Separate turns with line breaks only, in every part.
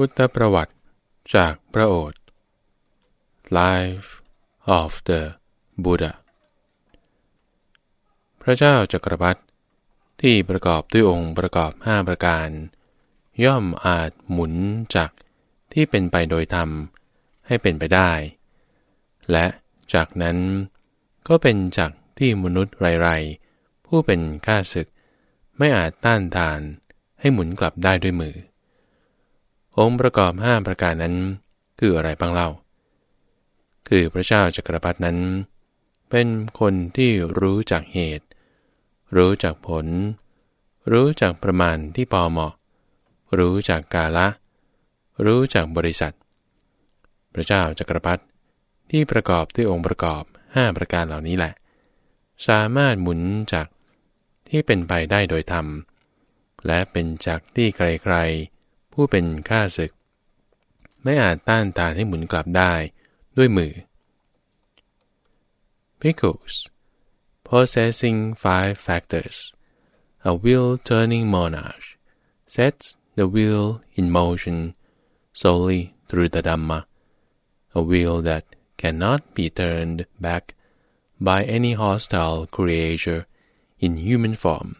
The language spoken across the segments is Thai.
พุทธประวัติจากพระโอษฐ์ Life of the Buddha พระเจ้าจักรพรรดิที่ประกอบด้วยองค์ประกอบห้าประการ ย่อมอาจหมุนจักที่เป็นไปโดยธรรมให้เป็นไปได้ และจากนั้นก็เป็นจักที่มนุษย์ไรๆผู้เป็นข้าศึก ไม่อาจต้านทานให้หมุนกลับได้ด้วยมือ องค์ประกอบห้าประการนั้น คืออะไรบ้างเล่า คือพระเจ้าจักรพรรดินั้น เป็นคนที่รู้จักเหตุ รู้จักผล รู้จักประมาณที่พอเหมาะ รู้จักกาละ รู้จักบริษัท พระเจ้าจักรพรรดิที่ประกอบด้วยองค์ประกอบห้าประการเหล่านี้แหละ สามารถหมุนจากที่เป็นไปได้โดยธรรม และเป็นจักที่ใครๆ ผู้เป็นข้าศึก ไม่อาจต้านทานให้หมุนกลับได้ด้วยมือ Pickles possessing five factors a wheel turning monarch sets the wheel in motion solely through the Dhamma a wheel that cannot be turned back by any hostile creature in human form.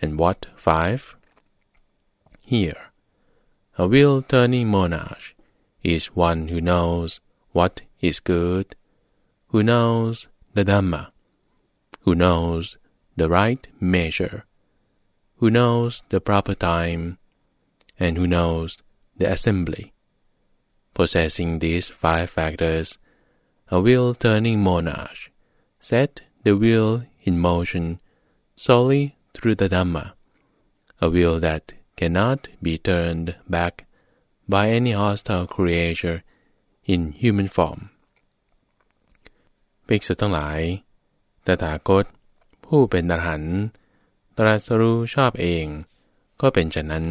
And what five? Here, a wheel turning monarch is one who knows what is good, who knows the Dhamma, who knows the right measure, who knows the proper time, and who knows the assembly. Possessing these five factors, a wheel turning monarch set the wheel in motion solely through the Dhamma, a wheel that cannot be turned back by any hostile creature in human form ภิกษุทั้งหลาย ตถาคต ผู้เป็นอรหันต์ตรัสรู้ชอบเอง ก็เป็นฉะนั้น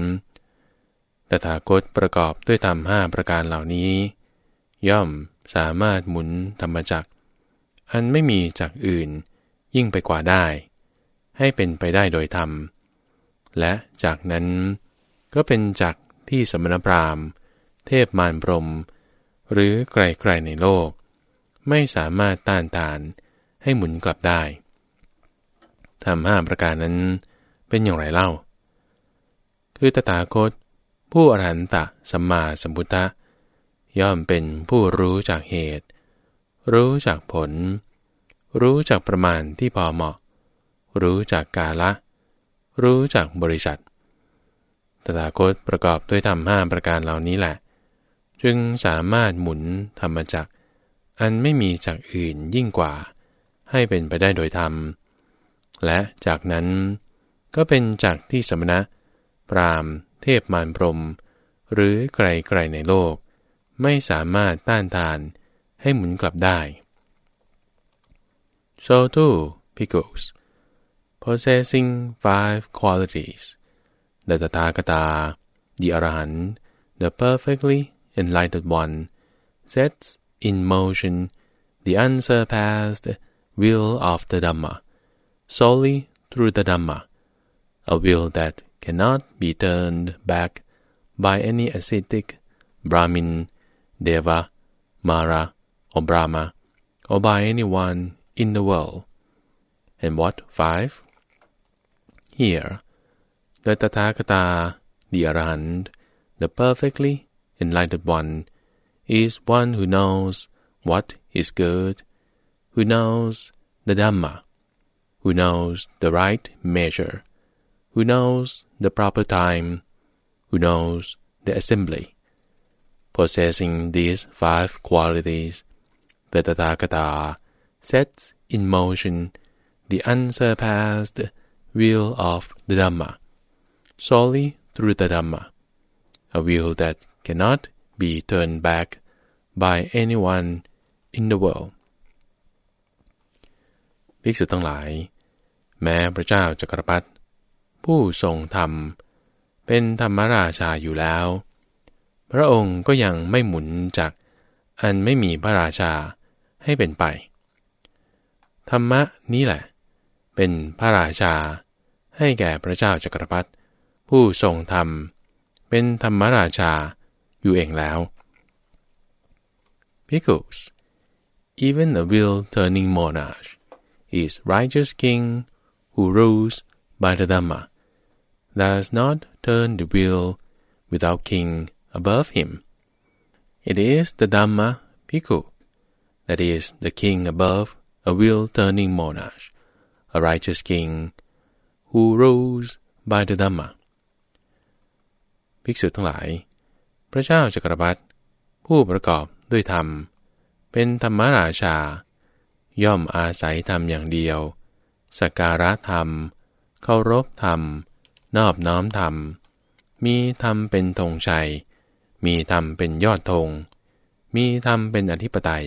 ตถาคตประกอบด้วยธรรมห้าประการเหล่านี้ ย่อมสามารถหมุนธรรมจักร อันไม่มีจากอื่นยิ่งไปกว่าได้ ให้เป็นไปได้โดยธรรม และจากนั้น ก็เป็นจากที่สมณพราหมณ์ เทพมารพรม หรือใครๆในโลก ไม่สามารถต้านทานให้หมุนกลับได้ทำห้าประการนั้นเป็นอย่างไรเล่า คือตถาคต ผู้อรหันตะสัมมาสัมพุทธะย่อมเป็นผู้รู้จากเหตุ รู้จากผล รู้จักประมาณที่พอเหมาะ รู้จักกาละ รู้จักบริษัท ตถาคตประกอบด้วยธรรมห้าประการเหล่านี้แหละ จึงสามารถหมุนธรรมจักอันไม่มีจากอื่นยิ่งกว่า ให้เป็นไปได้โดยธรรม และจากนั้นก็เป็นจากที่สมณะ ปรามเทพมารพรม หรือใครๆในโลก ไม่สามารถต้านทานให้หมุนกลับได้ So too, pickles, possessing five qualities, the Tathagata, the Arahant, the perfectly enlightened one, sets in motion the unsurpassed will of the Dhamma, solely through the Dhamma, a will that cannot be turned back by any ascetic, Brahmin, Deva, Mara, or Brahma, or by anyone in the world. And what five? Here, the Tathagata, the Arahant, the perfectly enlightened one, is one who knows what is good, who knows the Dhamma, who knows the right measure, who knows the proper time, who knows the assembly. Possessing these five qualities, the Tathagata sets in motion the unsurpassed wheel of the Dhamma, solely through the Dhamma, a wheel that cannot be turned back by anyone in the world ภิกษุทั้งหลาย แม้พระเจ้าจักรพรรดิผู้ทรงธรรม เป็นธรรมราชาอยู่แล้ว พระองค์ก็ยังไม่หมุนจากอันไม่มีพระราชาให้เป็นไป ธรรมะนี้แหละ เป็นพระราชาให้แก่พระเจ้าจักรพรรดิ ผู้ทรงธรรม เป็นธรรมราชา อยู่เองแล้ว Because even a wheel-turning monarch is righteous king who rules by the Dhamma, does not turn the wheel without king above him. It is the Dhamma Bhikkhu that is the king above a wheel-turning monarch, a righteous king who rules by the Dhamma. ภิกษุทั้งหลาย พระเจ้าจักรพรรดิผู้ประกอบด้วยธรรม เป็นธรรมราชา ย่อมอาศัยธรรมอย่างเดียวสักการะธรรม เคารพธรรม นอบน้อมธรรม มีธรรมเป็นธงชัย มีธรรมเป็นยอดธง มีธรรมเป็นอธิปไตย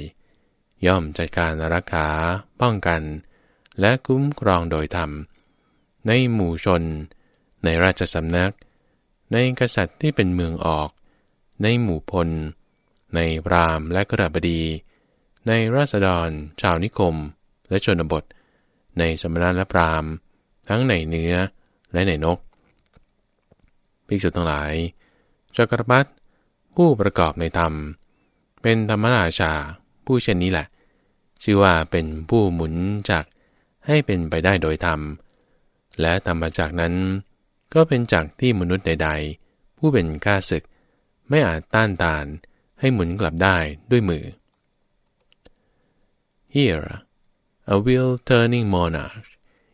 ย่อมจัดการรักษา ป้องกัน และคุ้มครองโดยธรรม ในหมู่ชน ในราชสำนัก ในกษัตริย์ที่เป็นเมืองออก ในหมู่พล ในพรามและกระบดี ในราษฎร ชาวนิคม และชนบท ในสมณะและพรามทั้งในเนื้อและในนก ภิกษุทั้งหลายจักรพรรดิผู้ประกอบในธรรม เป็นธรรมราชาผู้เช่นนี้แหละ ชื่อว่าเป็นผู้หมุนจักให้เป็นไปได้โดยธรรม และธรรมจากนั้น ก็เป็นจักที่มนุษย์ใด ๆ ผู้เป็นข้าศึก ไม่อาจต้านทานให้หมุนกลับได้ด้วยมือ Here, a wheel-turning monarch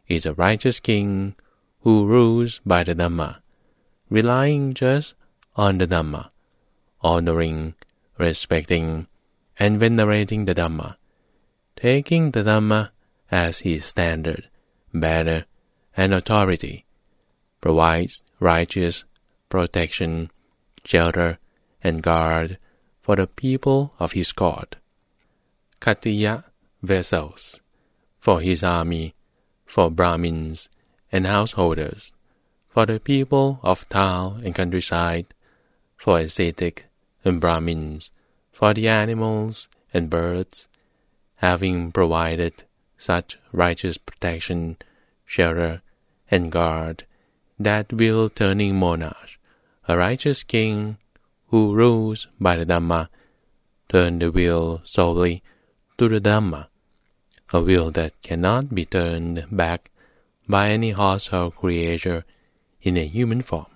is a righteous king who rules by the Dhamma, relying just on the Dhamma, honoring, respecting, and venerating the Dhamma, taking the Dhamma as his standard, banner, and authority, provides righteous protection, shelter, and guard for the people of his court. Katiya vessels for his army, for Brahmins and householders, for the people of town and countryside, for ascetic and Brahmins, for the animals and birds, having provided such righteous protection, shelter, and guard, that will turning monarch, a righteous king who rules by the Dhamma, turn the wheel solely to the Dhamma, a wheel that cannot be turned back by any hostile creature in a human form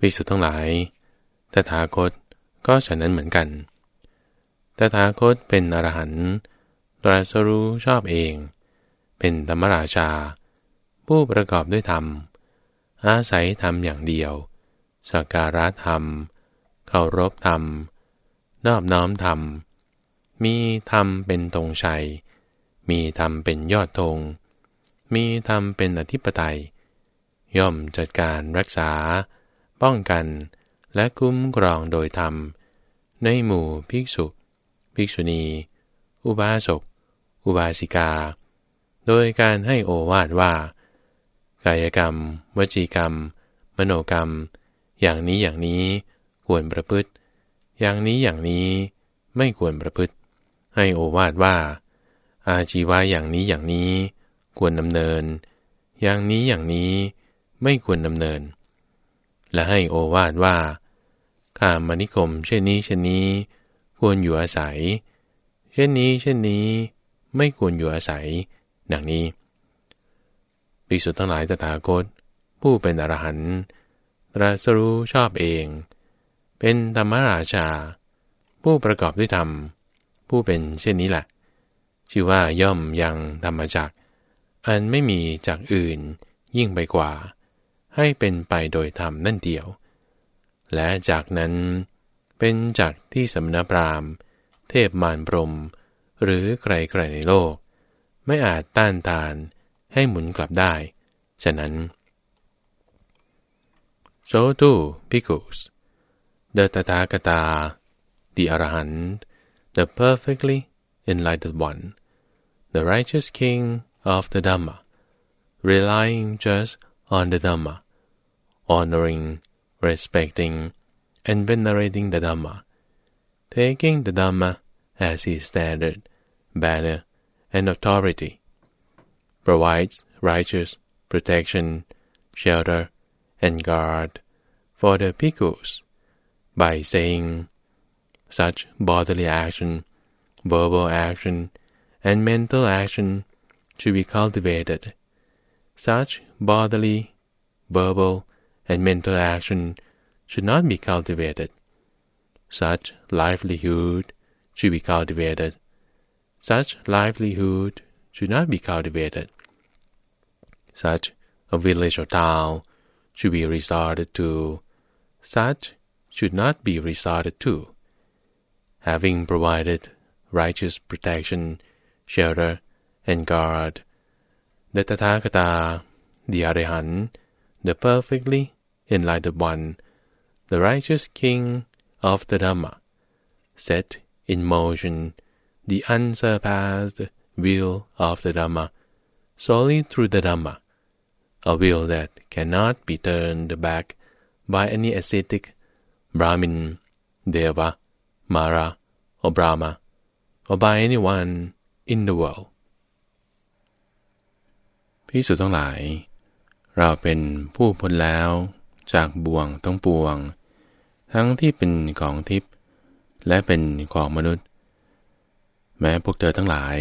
วิสุทธ์ทั้งหลาย ตถาคตก็ฉะนั้นเหมือนกัน ตถาคตเป็นอรหันต์ตรัสรู้ชอบเอง เป็นธรรมราชา ผู้ประกอบด้วยธรรม อาศัยธรรมอย่างเดียว สักการะธรรม เคารพธรรม นอบน้อมธรรม มีธรรมเป็นธงชัย มีธรรมเป็นยอดธง มีธรรมเป็นอธิปไตย ย่อมจัดการรักษา ป้องกัน และคุ้มครองโดยธรรม ในหมู่ภิกษุ ภิกษุณี อุบาสก อุบาสิกา โดยการให้โอวาทว่า กายกรรม วจีกรรม มโนกรรม อย่างนี้อย่างนี้ ควรประพฤติ อย่างนี้อย่างนี้ไม่ควรประพฤติ ให้โอวาทว่า อาชีวะอย่างนี้อย่างนี้ ควรดำเนิน อย่างนี้อย่างนี้ไม่ควรดำเนิน และให้โอวาทว่าข้ามนิคม เช่นนี้เช่นนี้ ควรอยู่อาศัย เช่นนี้เช่นนี้ ไม่ควรอยู่อาศัย ดังนี้ ปิสุทั้งหลายตถาคต ผู้เป็นอรหันต์ตรัสรู้ชอบเอง เป็นธรรมราชา ผู้ประกอบด้วยธรรม ผู้เป็นเช่นนี้แหละ ชื่อว่าย่อมยังธรรมจักอันไม่มีจากอื่นยิ่งไปกว่า ให้เป็นไปโดยธรรมนั่นเดียว และจากนั้นเป็นจากที่สมณพราหมณ์ เทพมารพรม หรือใครๆในโลก ไม่อาจต้านทาน ให้หมุนกลับได้ ฉะนั้น so too bhikkhus the Tathagata the Arahant the perfectly enlightened one, the righteous king of the Dhamma, relying just on the Dhamma, honoring, respecting, and venerating the Dhamma, taking the Dhamma as his standard, banner, and authority, provides righteous protection, shelter, and guard for the bhikkhus, by saying, such bodily action, verbal action, and mental action should be cultivated. Such bodily, verbal, and mental action should not be cultivated. Such livelihood should be cultivated. Such livelihood should not be cultivated. Such a village or town should be resorted to. Such should not be resorted to. Having provided righteous protection, shelter, and guard, the Tathagata, the Arahant, the perfectly enlightened one, the righteous king of the Dhamma, set in motion the unsurpassed will of the Dhamma solely through the Dhamma, a will that cannot be turned back by any ascetic, Brahmin, Deva, Mara, or Brahma, or by anyone in the world. พิสุทั้งหลาย เราเป็นผู้พ้นแล้วจากบ่วงทั้งปวง ทั้งที่เป็นของทิพย์และเป็นของมนุษย์ แม้พวกเธอทั้งหลาย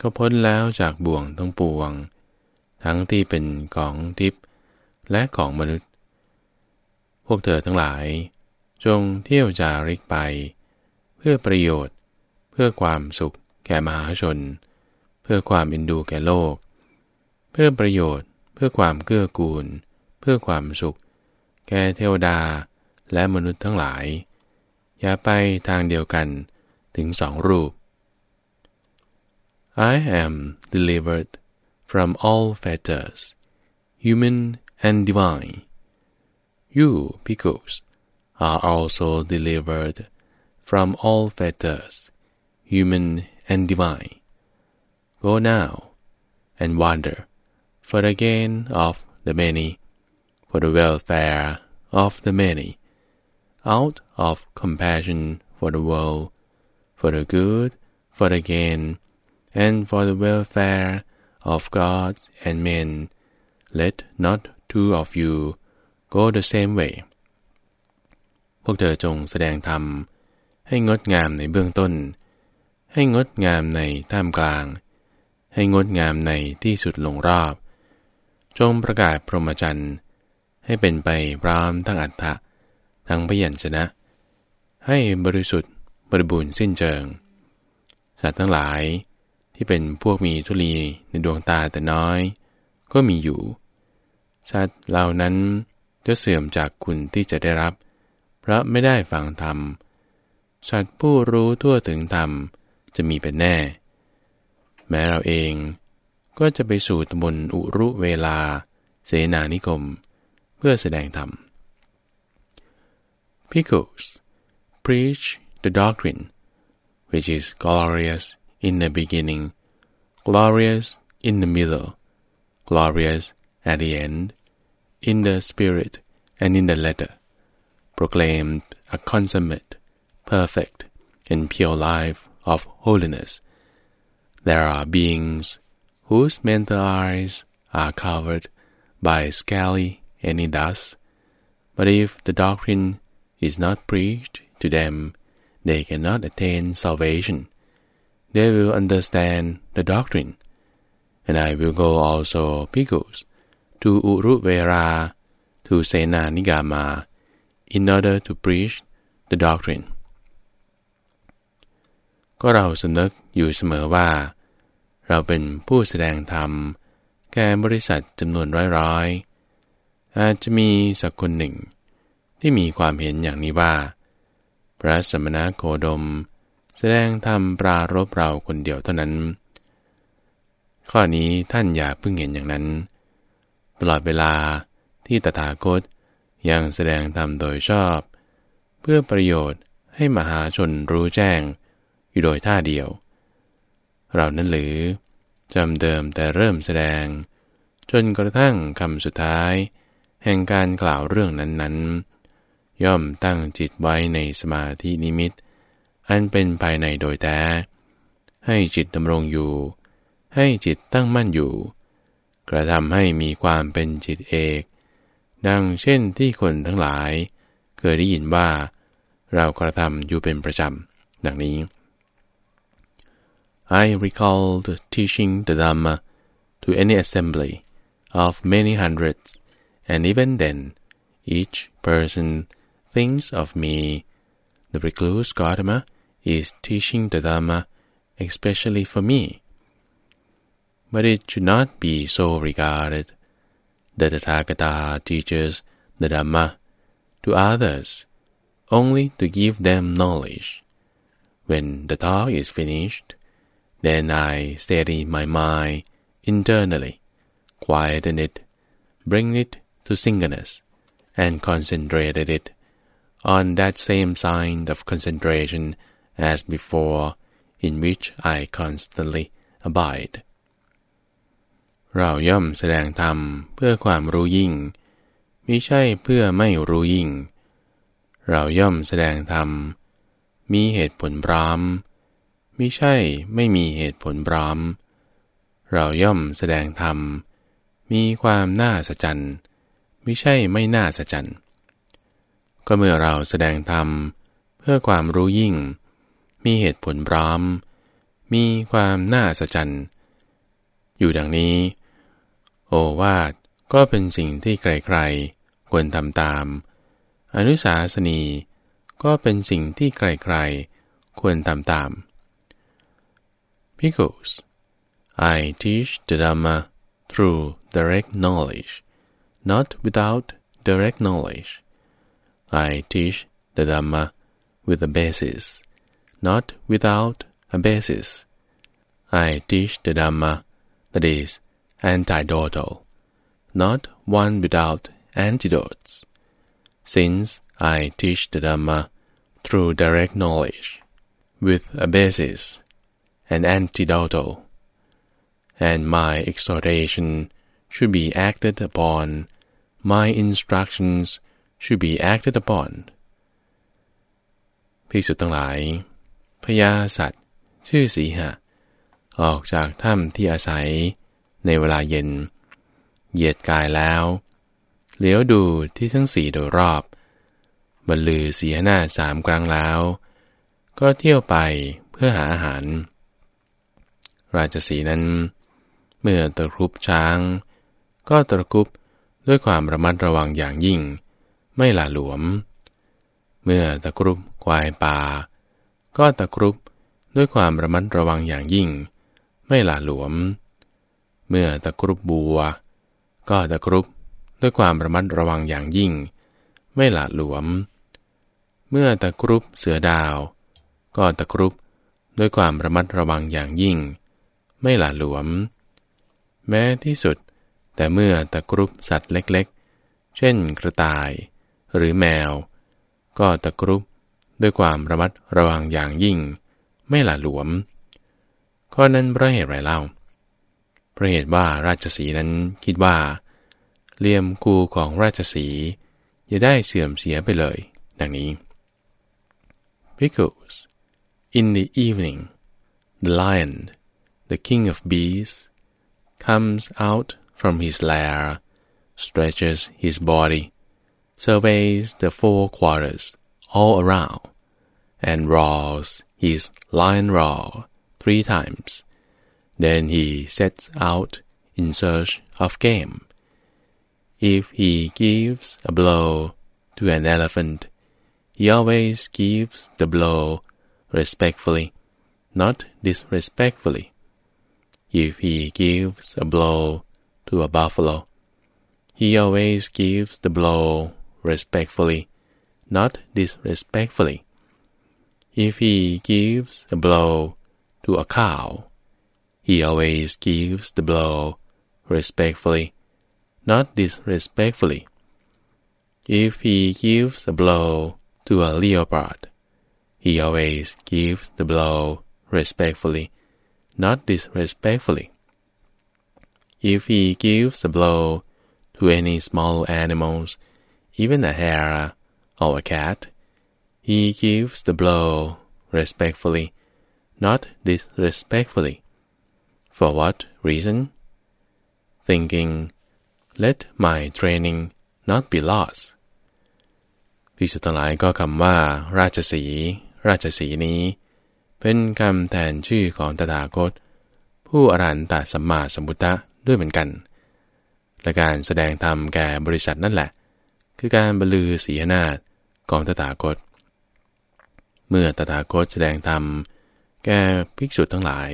ก็พ้นแล้วจากบ่วงทั้งปวง ทั้งที่เป็นของทิพย์และของมนุษย์ พวกเธอทั้งหลาย จงเที่ยวจาริกไป เพื่อประโยชน์ เพื่อความสุขแก่มหาชน เพื่อความอินดูแก่โลก เพื่อประโยชน์ เพื่อความเกื้อกูล เพื่อความสุข แก่เทวดาและมนุษย์ทั้งหลาย อย่าไปทางเดียวกันถึงสองรูป I am delivered from all fetters, human and divine. You, bhikkhus, are also delivered from all fetters, human and divine. Go now and wander for the gain of the many, for the welfare of the many, out of compassion for the world, for the good, for the gain, and for the welfare of gods and men. Let not two of you go the same way. พวกเธอจงแสดงธรรม ให้งดงามในเบื้องต้น ให้งดงามในท่ามกลาง ให้งดงามในที่สุดลงรอบ จงประกาศพรหมจรรย์ให้เป็นไปพร้อมทั้งอัฏฐะทั้งพยัญชนะ ให้บริสุทธิ์บริบูรณ์สิ้นเชิง สัตว์ทั้งหลาย ที่เป็นพวกมีทุลีในดวงตาแต่น้อย ก็มีอยู่สัตว์เหล่านั้นจะเสื่อมจากคุณที่จะได้รับ เพราะไม่ได้ฟังธรรมสัตว์ผู้รู้ทั่วถึงธรรมจะมีเป็นแน่ แม้เราเองก็จะไปสู่ตำบลอุรุเวลา เสนานิคม เพื่อแสดงธรรม Pickles preach the doctrine, which is glorious in the beginning, glorious in the middle, glorious at the end, in the spirit and in the letter, proclaimed a consummate, perfect, and pure life of holiness. There are beings whose mental eyes are covered by scaly any dust, but if the doctrine is not preached to them, they cannot attain salvation. They will understand the doctrine. And I will go also, Bhikkhus, to Uruvera, to Sena Nigama, in order to preach the doctrine. ก็เราสำนึกอยู่เสมอว่า เราเป็นผู้แสดงธรรม แก่บริษัทจำนวนร้อยๆ อาจจะมีสักคนหนึ่ง ที่มีความเห็นอย่างนี้ว่า พระสมณโคดม แสดงธรรมปรารบเราคนเดียวเท่านั้น ข้อนี้ท่านอย่าเพิ่งเห็นอย่างนั้น ตลอดเวลาที่ตถาคตยังแสดงธรรมโดยชอบ เพื่อประโยชน์ให้มหาชนรู้แจ้งอยู่โดยท่าเดียว เรานั้นหรือจำเดิมแต่เริ่มแสดง จนกระทั่งคำสุดท้าย แห่งการกล่าวเรื่องนั้นๆ ย่อมตั้งจิตไว้ในสมาธินิมิต อันเป็นภายในโดยแท้ ให้จิตดำรงอยู่ ให้จิตตั้งมั่นอยู่ กระทำให้มีความเป็นจิตเอก ดังเช่นที่คนทั้งหลาย เคยได้ยินว่า เรากระทำอยู่เป็นประจำดังนี้ I recalled teaching the Dhamma to any assembly of many hundreds, and even then, each person thinks of me. The recluse Gautama is teaching the Dhamma especially for me. But it should not be so regarded. The Tathagata teaches the Dhamma to others only to give them knowledge. When the talk is finished, then I steady my mind internally, quieten it, bring it to singleness, and concentrated it on that same sign of concentration as before, in which I constantly abide. เราย่อมแสดงธรรมเพื่อความรู้ยิ่งมิใช่เพื่อไม่รู้ยิ่ง เราย่อมแสดงธรรม มีเหตุผลพร้อมมิใช่ไม่มีเหตุผลพร้อม เราย่อมแสดงธรรม มีความน่าสะจันมิใช่ไม่น่าสะจันก็เมื่อเราแสดงธรรม เพื่อความรู้ยิ่ง มีเหตุผลพร้อม มีความน่าสะจันอยู่ดังนี้ โอวาทก็เป็นสิ่งที่ใครๆควรทำตาม อนุสาสนีก็เป็นสิ่งที่ใครๆควรทำตาม Because I teach the Dhamma through direct knowledge, not without direct knowledge. I teach the Dhamma with a basis, not without a basis. I teach the Dhamma that is antidotal, not one without antidotes. Since I teach the Dhamma through direct knowledge, with a basis, an antidotal, and my exhortation should be acted upon, my instructions should be acted upon. ภิกษุทั้งหลาย พญาสัตว์ ชื่อสีหะ ออกจากถ้ำที่อาศัยในเวลาเย็น เหยียดกายแล้ว เหลียวดูที่ทั้งสี่โดยรอบบรรลือเสียหน้าสามครั้งแล้ว ก็เที่ยวไปเพื่อหาอาหาร ราชสีนั้น เมื่อตะครุบช้าง ก็ตะครุบด้วยความระมัดระวังอย่างยิ่ง ไม่หละหลวม เมื่อตะครุบควายป่า ก็ตะครุบด้วยความระมัดระวังอย่างยิ่ง ไม่หละหลวม เมื่อตะครุบบัว ก็ตะครุบด้วยความระมัดระวังอย่างยิ่ง ไม่หละหลวม เมื่อตะครุบเสือดาว ก็ตะครุบด้วยความระมัดระวังอย่างยิ่ง ไม่หละหลวม แม้ที่สุด แต่เมื่อตะครุบสัตว์เล็กๆ เช่นกระต่าย หรือแมว ก็ตะครุบ ด้วยความระมัดระวังอย่างยิ่ง ไม่หละหลวม ข้อนั้นเพราะเหตุไรเล่าเพราะเหตุว่าราชสีนั้นคิดว่าเลี่ยมกูของราชสีจะได้เสื่อมเสียไปเลย ดังนี้ Because in the evening the lion, the king of beasts, comes out from his lair, stretches his body, surveys the four quarters all around, and roars his lion roar three times. Then he sets out in search of game. If he gives a blow to an elephant, he always gives the blow respectfully, not disrespectfully. If he gives a blow to a buffalo, he always gives the blow respectfully, not disrespectfully. If he gives a blow to a cow, he always gives the blow respectfully, not disrespectfully. If he gives a blow to a leopard, he always gives the blow respectfully, not disrespectfully. If he gives a blow to any small animals, even a hare or a cat, he gives the blow respectfully, not disrespectfully. For what reason? Thinking, let my training not be lost. ภิกษุทั้งหลายก็คำว่า ราชสี ราชสีนี้ เป็นคำแทนชื่อของตถาคต ผู้อรันตสัมมาสัมพุทธะด้วยเหมือนกัน และการแสดงธรรมแก่บริษัทนั่นแหละ คือการบรรลือศีนาฏ ของตถาคต เมื่อตถาคตแสดงธรรม แก่ภิกษุทั้งหลาย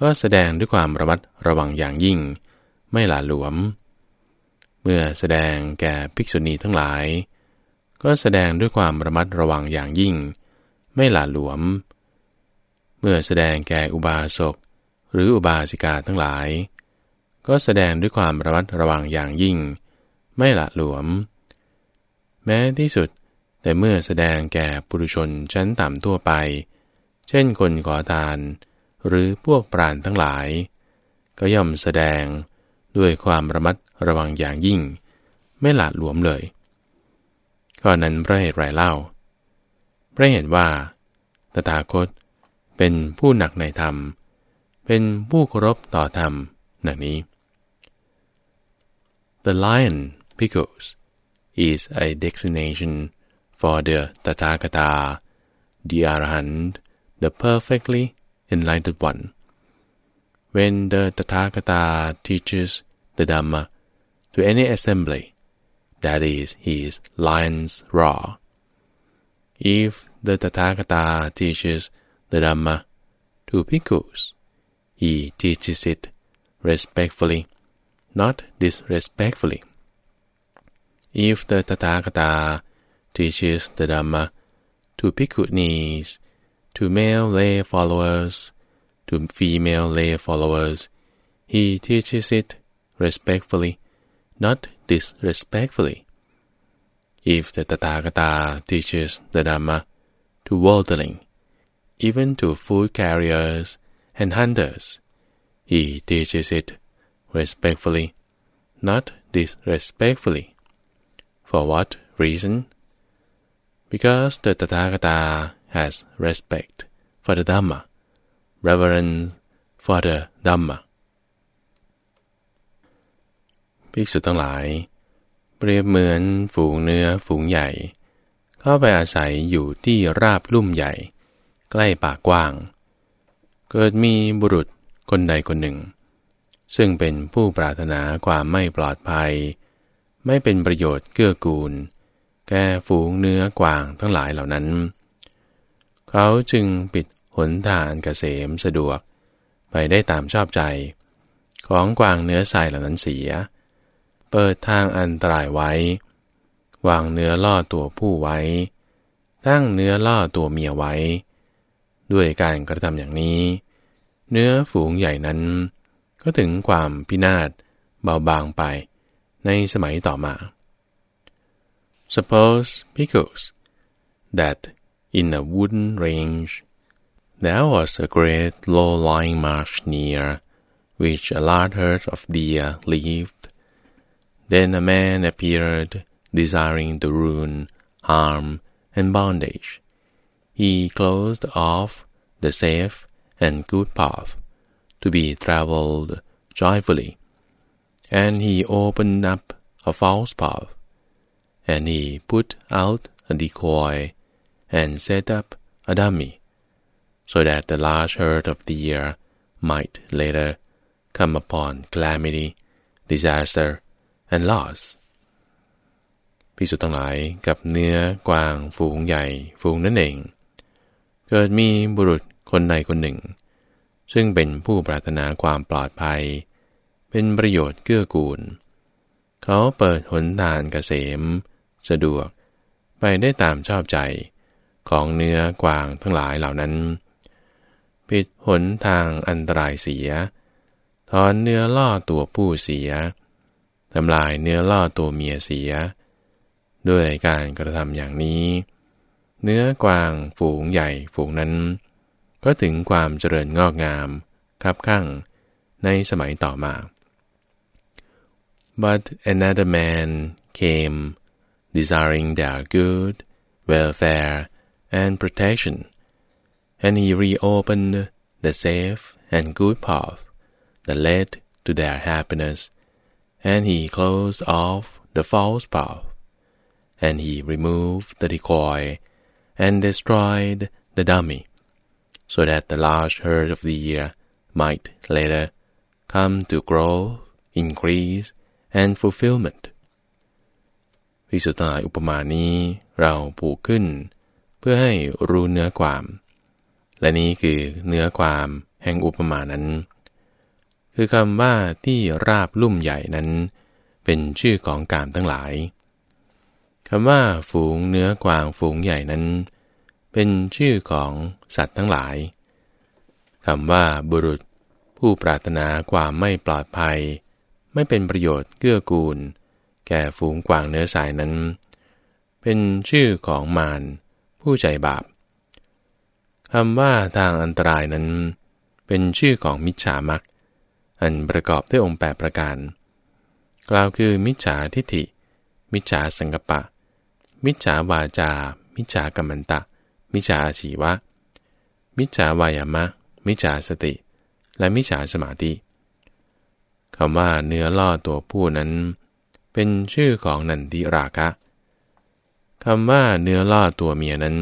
ก็แสดงด้วยความระมัดระวังอย่างยิ่ง ไม่หลาหลวม เมื่อแสดงแก่ภิกษุณีทั้งหลาย ก็แสดงด้วยความระมัดระวังอย่างยิ่ง ไม่หลาหลวม เมื่อแสดงแก่อุบาสกหรืออุบาสิกาทั้งหลาย ก็แสดงด้วยความระมัดระวังอย่างยิ่ง ไม่หละหลวม แม้ที่สุด แต่เมื่อแสดงแก่ปุถุชนชั้นต่ำทั่วไป เช่นคนขอทาน หรือพวกปราณทั้งหลาย ก็ย่อมแสดงด้วยความระมัดระวังอย่างยิ่ง ไม่หละหลวมเลยข้อนั้นพระเหตุไรเล่า พระเหตุว่า ตถาคตเป็นผู้หนักในธรรม เป็นผู้เคารพต่อธรรมดังนี้ The lion Picos is a designation for the Tathagata, the Arahant, the perfectly enlightened one. When the Tathagata teaches the Dhamma to any assembly, that is his lion's roar. If the Tathagata teaches the Dhamma to Picos, he teaches it respectfully, not disrespectfully. If the Tathagata teaches the Dhamma to bhikkhunis, to male lay followers, to female lay followers, he teaches it respectfully, not disrespectfully. If the Tathagata teaches the Dhamma to worldling, even to food carriers and hunters. He teaches it respectfully, not disrespectfully. For what reason? Because the Tathagata has respect for the Dhamma, reverence for the Dhamma. ภิกษุทั้งหลาย เปรียบเหมือนฝูงเนื้อฝูงใหญ่ เข้าไปอาศัยอยู่ที่ราบลุ่มใหญ่ ใกล้ป่ากว้าง เกิดมีบุรุษคนใดคนหนึ่ง ซึ่งเป็นผู้ปรารถนาความไม่ปลอดภัย ไม่เป็นประโยชน์เกื้อกูล ก่ฝูงเนื้อกวางทั้งหลายเหล่านั้น เขาจึงปิดหนทางเกษมสะดวก ไปได้ตามชอบใจ ของกวางเนื้อใสเหล่านั้นเสีย เปิดทางอันตรายไว้ วางเนื้อล่อตัวผู้ไว้ ตั้งเนื้อล่อตัวเมียไว้ ด้วยการกระทำอย่างนี้ เนื้อฝูงใหญ่นั้น ก็ถึงความพินาศเบาบางไปในสมัยต่อมา Suppose because that in a wooden range there was a great low-lying marsh near which a large herd of deer lived. Then a man appeared desiring the ruin, harm, and bondage. he closed off the safe and good path to be traveled joyfully, and he opened up a false path, and he put out a decoy and set up a dummy, so that the large herd of deer might later come upon calamity, disaster, and loss. พิสุทั้งหลายกับเนื้อกวางฝูงใหญ่ฝูงนั่นเอง เกิดมีบุรุษคนใดคนหนึ่ง ซึ่งเป็นผู้ปรารถนาความปลอดภัย เป็นประโยชน์เกื้อกูล เขาเปิดหนทางเกษม สะดวก ไปได้ตามชอบใจของเนื้อกวางทั้งหลายเหล่านั้น ปิดหนทางอันตรายเสีย ถอนเนื้อล่อตัวผู้เสียทำลายเนื้อล่อตัวเมียเสีย ด้วยการกระทำอย่างนี้ เนื้อกวางฝูงใหญ่ฝูงนั้น ก็ถึงความเจริญงอกงามคับข้างในสมัยต่อมา but another man came desiring their good welfare and protection. And he reopened the safe and good path that led to their happiness and he closed off the false path. And he removed the decoy and destroyed the dummy, so that the large herd of the year might later come to growth, increase, and fulfillment พิสุทธิ์อุปมานี้เราผูกขึ้น เพื่อให้รู้เนื้อความ และนี้คือเนื้อความแห่งอุปมานั้น คือคำว่าที่ราบลุ่มใหญ่นั้น เป็นชื่อของกามทั้งหลายคำว่าฝูงเนื้อกวางฝูงใหญ่นั้น เป็นชื่อของสัตว์ทั้งหลายคำว่าบุรุษ ผู้ปรารถนาความไม่ปลอดภัย ไม่เป็นประโยชน์เกื้อกูล แก่ฝูงกวางเนื้อสายนั้น เป็นชื่อของมารผู้ใจบาปคำว่าทางอันตรายนั้น เป็นชื่อของมิจฉามักอันประกอบด้วยองค์แปประการ กล่าวคือมิจฉาทิฏฐิ มิจฉาสังกปะ มิจฉาวาจา มิจฉากรรมันตะ มิจฉาอาชีวะ มิจฉาวายามะ มิจฉาสติ และมิจฉาสมาธิคำว่าเนื้อล่อตัวผู้นั้น เป็นชื่อของนันทิราคะคำว่าเนื้อล่อตัวเมียนั้น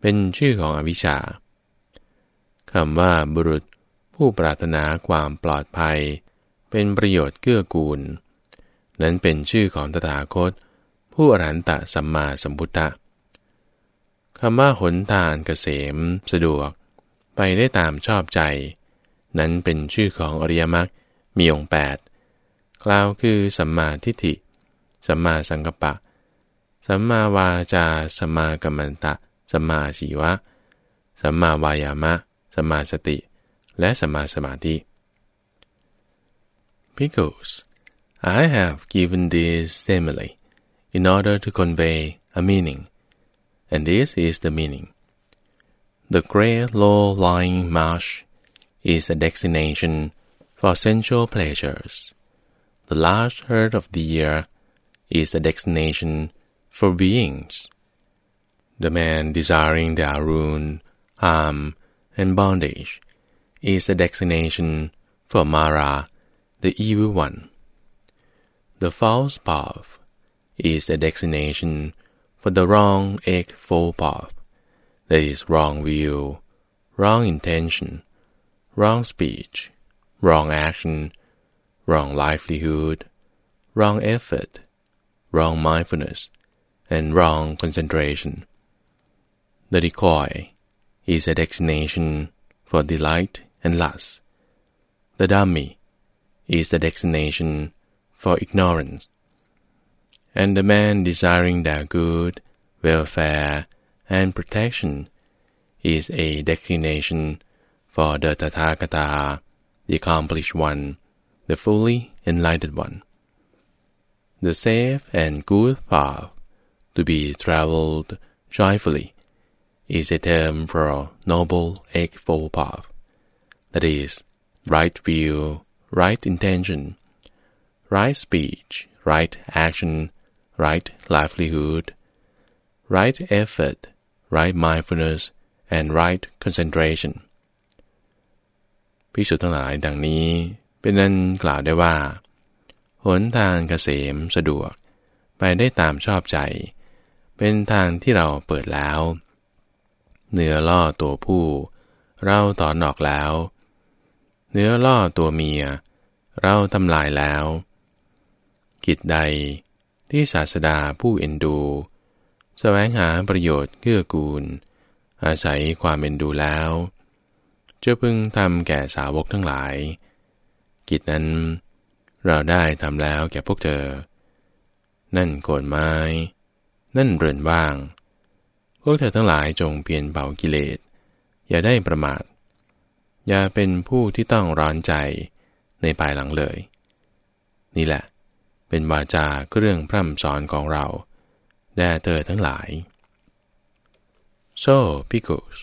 เป็นชื่อของอวิชชาคำว่าบุรุษผู้ปรารถนาความปลอดภัย เป็นประโยชน์เกื้อกูล นั้นเป็นชื่อของตถาคต ผู้อรหันตสัมมาสัมพุทธะคำว่าหนทางเกษม สะดวก ไปได้ตามชอบใจ นั้นเป็นชื่อของอริยมรรคมีองค์แปด กล่าวคือสัมมาทิฏฐิ สัมมาสังกัปปะ สัมมาวาจา สัมมากัมมันตะ สัมมาชีวะ สัมมาวายามะ สัมมาสติ และสัมมาสมาธิ Because I have given this simile in order to convey a meaning, and this is the meaning. The great low-lying marsh is a destination for sensual pleasures. The large herd of the year is a destination for beings. The man desiring their ruin, harm, and bondage is a destination for Mara, the evil one. The false path is a destination for the wrong eightfold path, that is wrong view, wrong intention, wrong speech, wrong action, wrong livelihood, wrong effort, wrong mindfulness, and wrong concentration. The decoy is a destination for delight and lust. The dummy is the destination for ignorance. And the man desiring their good, welfare, and protection is a destination for the Tathagata, the accomplished one, the fully enlightened one. The safe and good path to be traveled joyfully is a term for a noble eightfold path, that is, right view, right intention, right speech, right action, right livelihood, right effort, right mindfulness, and right concentration. พิสุทั้งหลายดังนี้ เป็นนั้นกล่าวได้ว่าหนทางเกษมสะดวก ไปได้ตามชอบใจ เป็นทางที่เราเปิดแล้ว เนื้อล่อตัวผู้ เราตอนอกแล้ว เนื้อล่อตัวเมีย เราทำลายแล้ว กิจใดที่ศาสดาผู้เอ็นดูสแสวงหาประโยชน์เกื้อกูล อาศัยความเอ็นดูแล้ว จะพึงทำแก่สาวกทั้งหลาย กิจนั้น เราได้ทำแล้วแก่พวกเธอ นั่นโคนไม้ นั่นเรือนว่าง พวกเธอทั้งหลายจงเพียรเบากิเลส อย่าได้ประมาท อย่าเป็นผู้ที่ต้องร้อนใจในภายหลังเลย นี่แหละ เป็นวาจาเครื่องพร่ำสอนของเราแด่เธอทั้งหลาย so because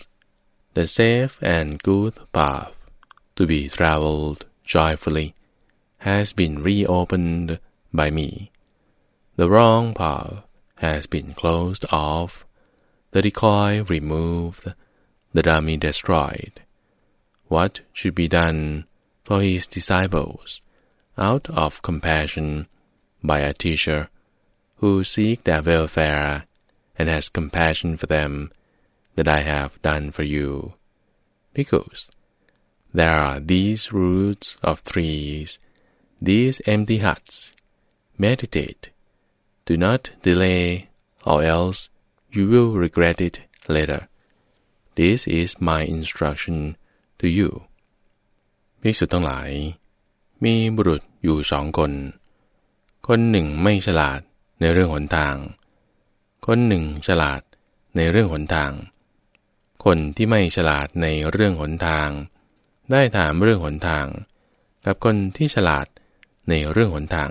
the safe and good path to be traveled joyfully has been reopened by me. The wrong path has been closed off, the decoy removed, the dummy destroyed. What should be done for his disciples out of compassion by a teacher who seek their welfare and has compassion for them that I have done for you. Because there are these roots of trees, these empty huts. Meditate. Do not delay, or else you will regret it later. This is my instruction to you ภิกษุทั้งหลาย มีบุรุษอยู่สองคน คนหนึ่งไม่ฉลาดในเรื่องหนทาง คนหนึ่งฉลาดในเรื่องหนทาง คนที่ไม่ฉลาดในเรื่องหนทาง ได้ถามเรื่องหนทาง กับคนที่ฉลาดในเรื่องหนทาง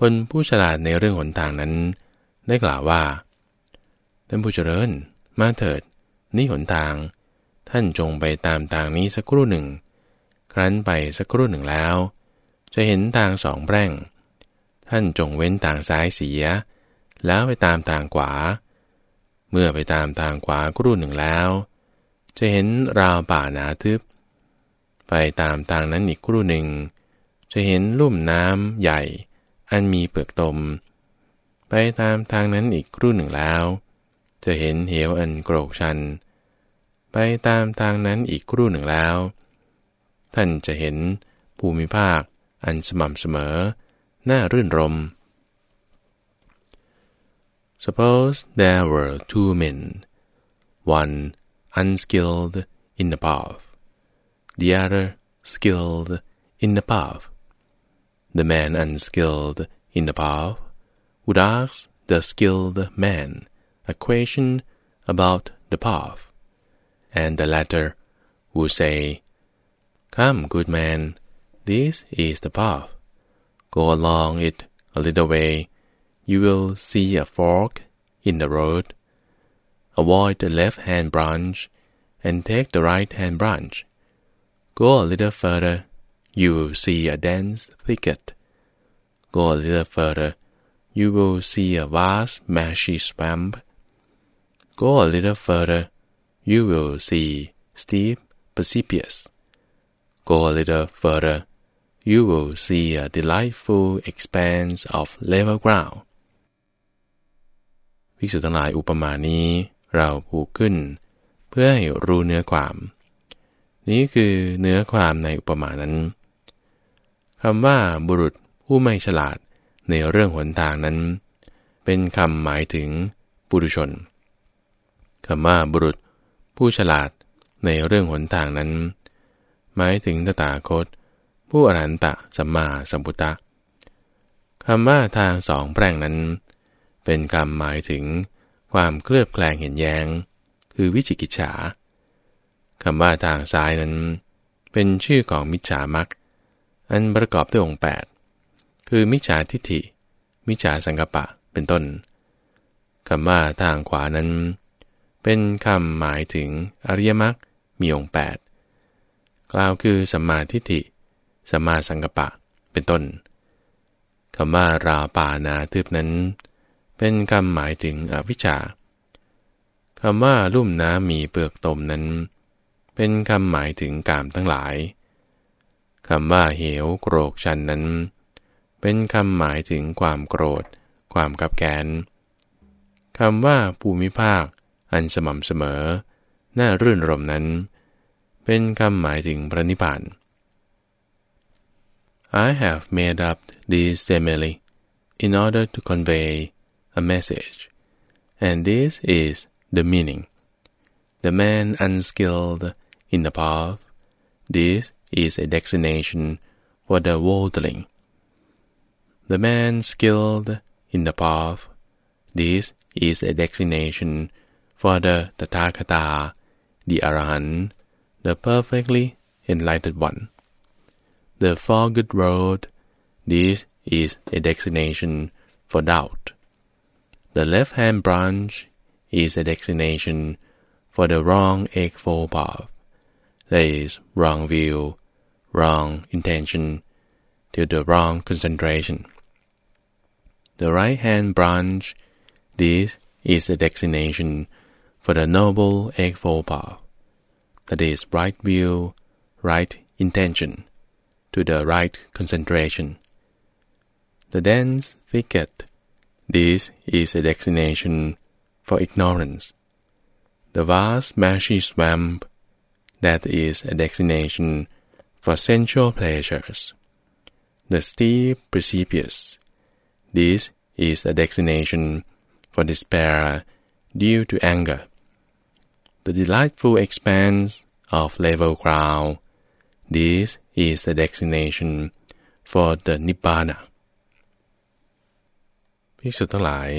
คนผู้ฉลาดในเรื่องหนทางนั้น ได้กล่าวว่าท่านผู้เจริญ มาเถิด นี่หนทาง ท่านจงไปตามทางนี้สักครู่หนึ่ง ครั้นไปสักครู่หนึ่งแล้ว จะเห็นทางสองแพร่ง ท่านจงเว้นทางซ้ายเสีย แล้วไปตามทางขวา เมื่อไปตามทางขวาครู่หนึ่งแล้ว จะเห็นราวป่าหนาทึบ ไปตามทางนั้นอีกครู่หนึ่ง จะเห็นลุ่มน้ำใหญ่ อันมีเปลือกตม ไปตามทางนั้นอีกครู่หนึ่งแล้ว จะเห็นเหวอันโกรกชัน ไปตามทางนั้นอีกครู่หนึ่งแล้ว ท่านจะเห็นภูมิภาคอันสม่ำเสมอ น่ารื่นรม Suppose there were two men, one unskilled in the path, the other skilled in the path. The man unskilled in the path would ask the skilled man a question about the path. and the latter would say, Come, good man, this is the path. Go along it a little way, you will see a fork in the road. Avoid the left-hand branch and take the right-hand branch. Go a little further, you will see a dense thicket. Go a little further, you will see a vast marshy swamp. Go a little further, you will see steep precipice. Go a little further, you will see a delightful expanse of level ground. ภิกษุทั้งหลายอุปมานี้เราผูกขึ้น เพื่อให้รู้เนื้อความ นี้คือเนื้อความในอุปมานั้นคำว่าบุรุษผู้ไม่ฉลาดในเรื่องหนทางนั้น เป็นคำหมายถึงปุถุชนคำว่าบุรุษ ผู้ฉลาดในเรื่องหนทางนั้น หมายถึงตถาคต ผู้อรันตะสัมมาสัมพุทธะคำว่าทางสองแปลงนั้น เป็นคำหมายถึงความเคลือบแคลงเห็นแยง้ง คือวิจิกิจฉา คำว่าทางซ้ายนั้น เป็นชื่อของมิจฉามักอันประกอบด้วยองค์ 8 คือมิจฉาทิฏฐิ มิจฉาสังกปะ เป็นต้นคำว่าทางขวานั้น เป็นคำหมายถึงอริยมรรคมีองค์ 8 กล่าวคือสัมมาทิฏฐิสัมมาสังกปะ เป็นต้นคำว่าราปานาทึบนั้น เป็นคำหมายถึงอวิชชาคำว่าลุ่มน้ำมีเปลือกตมนั้น เป็นคำหมายถึงกามทั้งหลายคำว่าเหวโกรกชันนั้น เป็นคำหมายถึงความโกรธ ความกับแกนคำว่าภูมิภาค อันสม่ำเสมอ น่ารื่นรมนั้น เป็นคำหมายถึงพระนิพพาน I have made up this simile in order to convey a message, and this is the meaning. The man unskilled in the path, this is a designation for the worldling. The man skilled in the path, this is a designation for the Tathagata, the Arahant, the perfectly enlightened one. The forgotten road, this is a destination for doubt. The left-hand branch is a destination for the wrong eightfold path. That is wrong view, wrong intention, to the wrong concentration. The right-hand branch, this is the destination for the noble eightfold path, that is right view, right intention, to the right concentration. The dense thicket This is a destination for ignorance. The vast marshy swamp, that is a destination for sensual pleasures. The steep precipice, this is a destination for despair due to anger. The delightful expanse of level ground, this is the destination for the nibbana. ภิกษุทั้งหลาย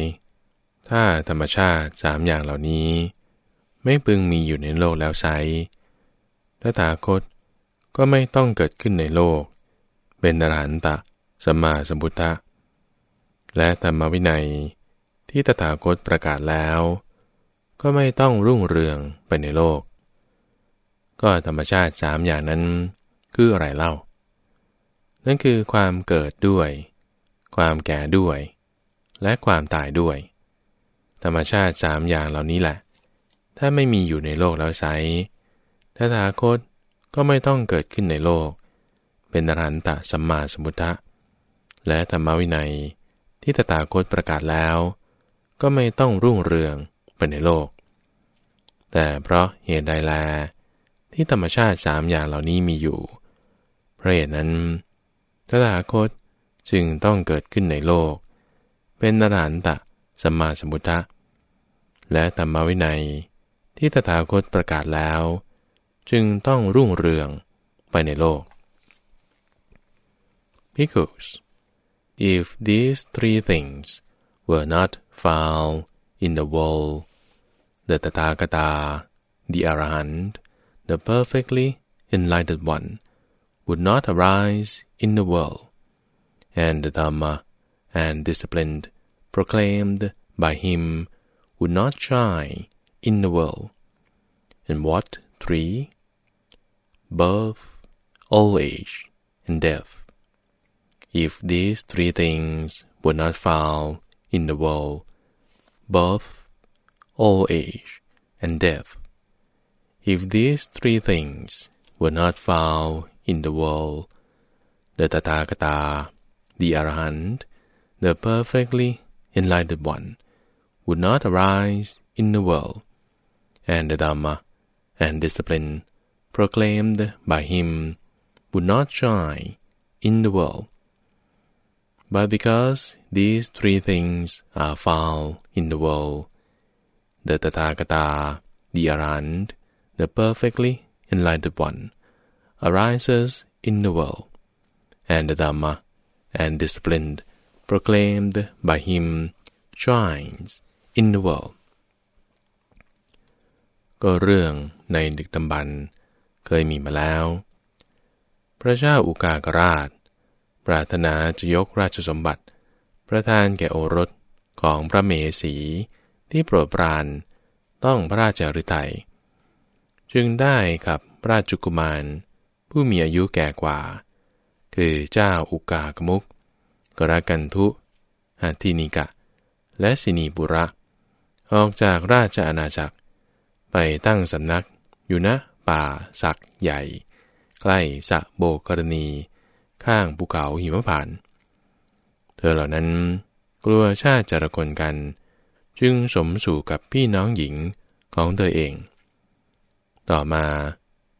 ถ้าธรรมชาติสามอย่างเหล่านี้ ไม่พึงมีอยู่ในโลกแล้วไซ ตถาคต ก็ไม่ต้องเกิดขึ้นในโลก เป็นอรหันตะสมมาสมุทธะ และธรรมวินัยที่ตถาคตประกาศแล้ว ก็ไม่ต้องรุ่งเรืองไปในโลก ก็ธรรมชาติสามอย่างนั้นคืออะไรเล่า นั่นคือความเกิดด้วย ความแก่ด้วย และความตายด้วย ธรรมชาติสามอย่างเหล่านี้แหละ ถ้าไม่มีอยู่ในโลกแล้วใช้ ตถาคตก็ไม่ต้องเกิดขึ้นในโลก เป็นอรหันตสัมมาสัมพุทธะ และธรรมวินัยที่ตถาคตประกาศแล้ว ก็ไม่ต้องรุ่งเรืองไปในโลก แต่เพราะเหตุใดแล ที่ธรรมชาติสามอย่างเหล่านี้มีอยู่ เพราะเหตุนั้นตถาคตจึงต้องเกิดขึ้นในโลก เป็นนรหันตะสัมมาสัมพุทธะ และธรรมวินัยที่ตถาคตประกาศแล้ว จึงต้องรุ่งเรืองไปในโลก Because if these three things were not found in the world, the Tathagata, the Arahant, the perfectly enlightened one, would not arise in the world, and the Dhamma and disciplined, proclaimed by him, would not shine in the world. And what three? Birth, old age, and death. If these three things were not found in the world, birth, old age, and death. If these three things were not found in the world, the Tathagata, the Arahant, the perfectly enlightened one, would not arise in the world, and the Dhamma and discipline proclaimed by him would not shine in the world. But because these three things are found in the world, the Tathagata, the Arahant, the perfectly enlightened one, arises in the world, and the Dhamma and disciplined proclaimed by him shines in the world ก็เรื่องในดึกดำบรร เคยมีมาแล้ว พระเจ้าอุกากราช ปรารถนาจะยกราชสมบัติ ประทานแก่โอรสของพระเมสีที่โปรดปรานต้องพระราชฤทัยจึงได้กับราชกุมาร ผู้มีอายุแก่กว่า คือเจ้าอุกากมุก กรกันทุหัตินิกะ และสินีบุระ ออกจากราชอาณาจักร ไปตั้งสำนักอยู่ณ ป่าสักใหญ่ ใกล้สะโบกรณี ข้างภูเขาหิมพาน เธอเหล่านั้นกลัวชาติจรกลกัน จึงสมสู่กับพี่น้องหญิงของเธอเอง ต่อมา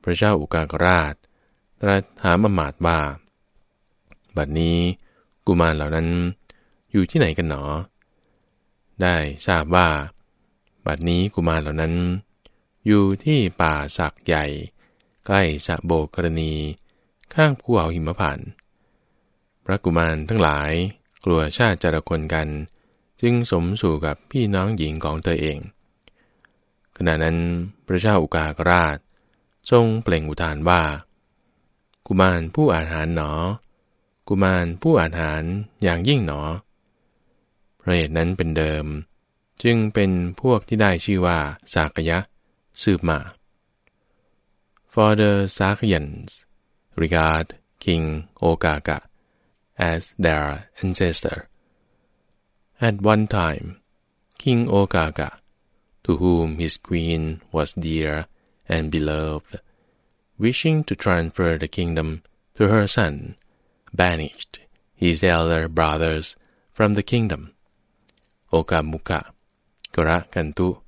พระเจ้าอุกากราชตรัสถามอมาตว่า บัดนี้กุมารเหล่านั้นอยู่ที่ไหนกันหนอ ได้ทราบว่า บัดนี้กุมารเหล่านั้น อยู่ที่ป่าสักใหญ่ ใกล้สะโบกรณี ข้างภูเขาหิมพานพระกุมารทั้งหลายกลัวชาติจรคนกัน จึงสมสู่กับพี่น้องหญิงของเธอเอง ขณะนั้นพระเจ้าอุกากราช ทรงเปล่งอุทานว่า กุมารผู้อาหารหนอ กุมารผู้อาหารอย่างยิ่งหนอพระเหตุนั้นเป็นเดิม จึงเป็นพวกที่ได้ชื่อว่าสากยะ สืบมา For the Sakyans regard King Okaka as their ancestor. At one time, King Okaka, to whom his queen was dear and beloved, wishing to transfer the kingdom to her son, banished his elder brothers from the kingdom, Okamuka, Karakantu,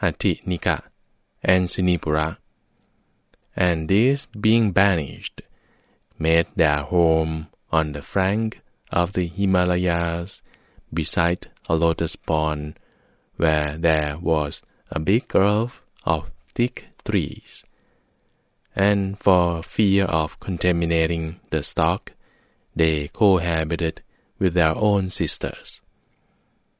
Hati Nika, and Sinipura. And these being banished, made their home on the flank of the Himalayas beside a lotus pond where there was a big grove of thick trees. And for fear of contaminating the stock, they cohabited with their own sisters.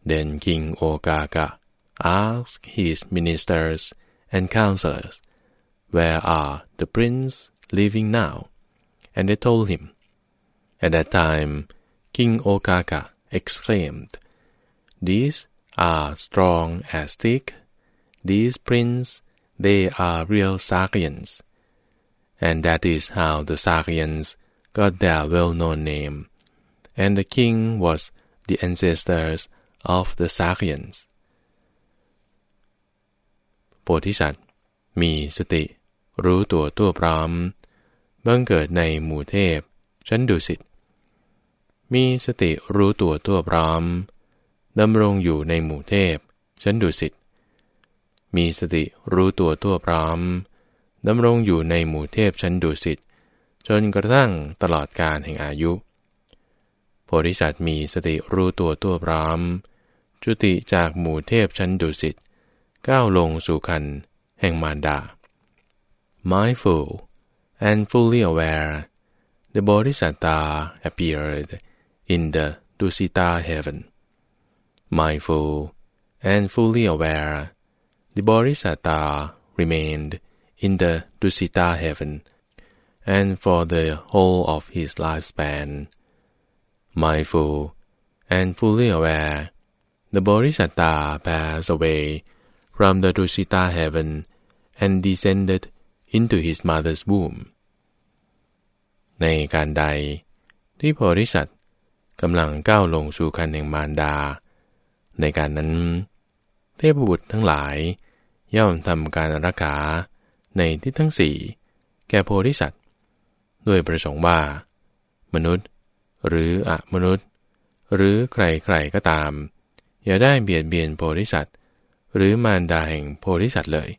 Then King Okaka asked his ministers and counselors, Where are the prince living now? And they told him. At that time, King Okaka exclaimed, These are strong as thick. These princes, they are real Sakyans. And that is how the Sakyans got their well-known name. And the king was the ancestors of the Sakyans โพธิสัตว์ มีสติ รู้ตัวตัวพร้อม บังเกิดในหมู่เทพ ชั้นดุสิต มีสติรู้ตัวตัวพร้อม ดำรงอยู่ในหมู่เทพ ชั้นดุสิต มีสติรู้ตัวตัวพร้อม ดำรงอยู่ในหมู่เทพชั้นดุสิต จนกระทั่งตลอดกาลแห่งอายุ โพธิสัตว์มีสติรู้ตัวตัวพร้อมจุติจากหมู่เทพชั้นดุสิต ก้าวลงสู่คันแห่งมารดา mindful and fully aware the bodhisatta appeared in the Dusita heaven mindful and fully aware the bodhisatta remained in the Dusita heaven and for the whole of his lifespan mindful and fully aware the Bodhisatta passed away from the Dusita heaven and descended into his mother's womb ในการใด ที่โพธิสัตว์กำลังก้าวลงสู่คันแห่งมารดา ในการนั้น เทพบุตรทั้งหลาย ย่อมทำการรักษาในที่ทั้งสี่แก่โพธิสัตว์ ด้วยประสงค์ว่า มนุษย์ หรืออมนุษย์ หรือใครๆก็ตาม อย่าได้เบียดเบียนโพธิสัตว์ หรือมารดาแห่งโพธิสัตว์เลย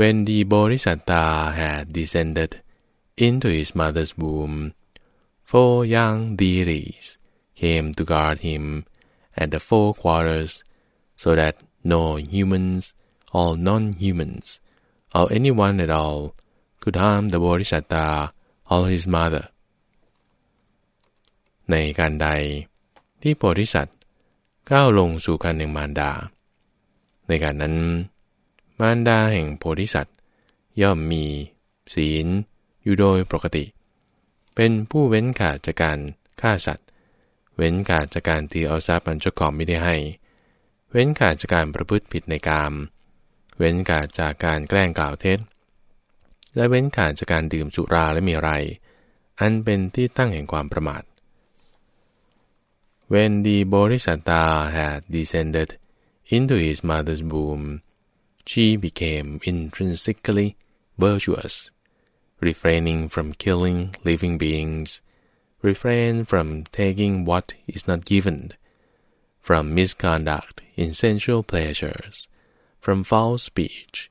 When the Bodhisatta had descended into his mother's womb, four young deities came to guard him at the four quarters, so that no humans or non-humans, or anyone at all, could harm the Bodhisatta or his mother. ในการใดที่โพธิสัตว์ ก้าวลงสู่การแห่งมารดา ในการนั้น มารดาแห่งโพธิสัตว์ ย่อมมีศีล อยู่โดยปกติ เป็นผู้เว้นขาดจากการฆ่าสัตว์ เว้นขาดจากการตีเอาทรัพย์อันเจ้าของไม่ได้ให้ เว้นขาดจากการประพฤติผิดในกาม เว้นขาดจากการแกล้งกล่าวเท็จ และเว้นขาดจากการดื่มสุราและมีไร อันเป็นที่ตั้งแห่งความประมาท When the Bodhisatta had descended into his mother's womb, she became intrinsically virtuous, refraining from killing living beings, refrain from taking what is not given, from misconduct in sensual pleasures, from foul speech,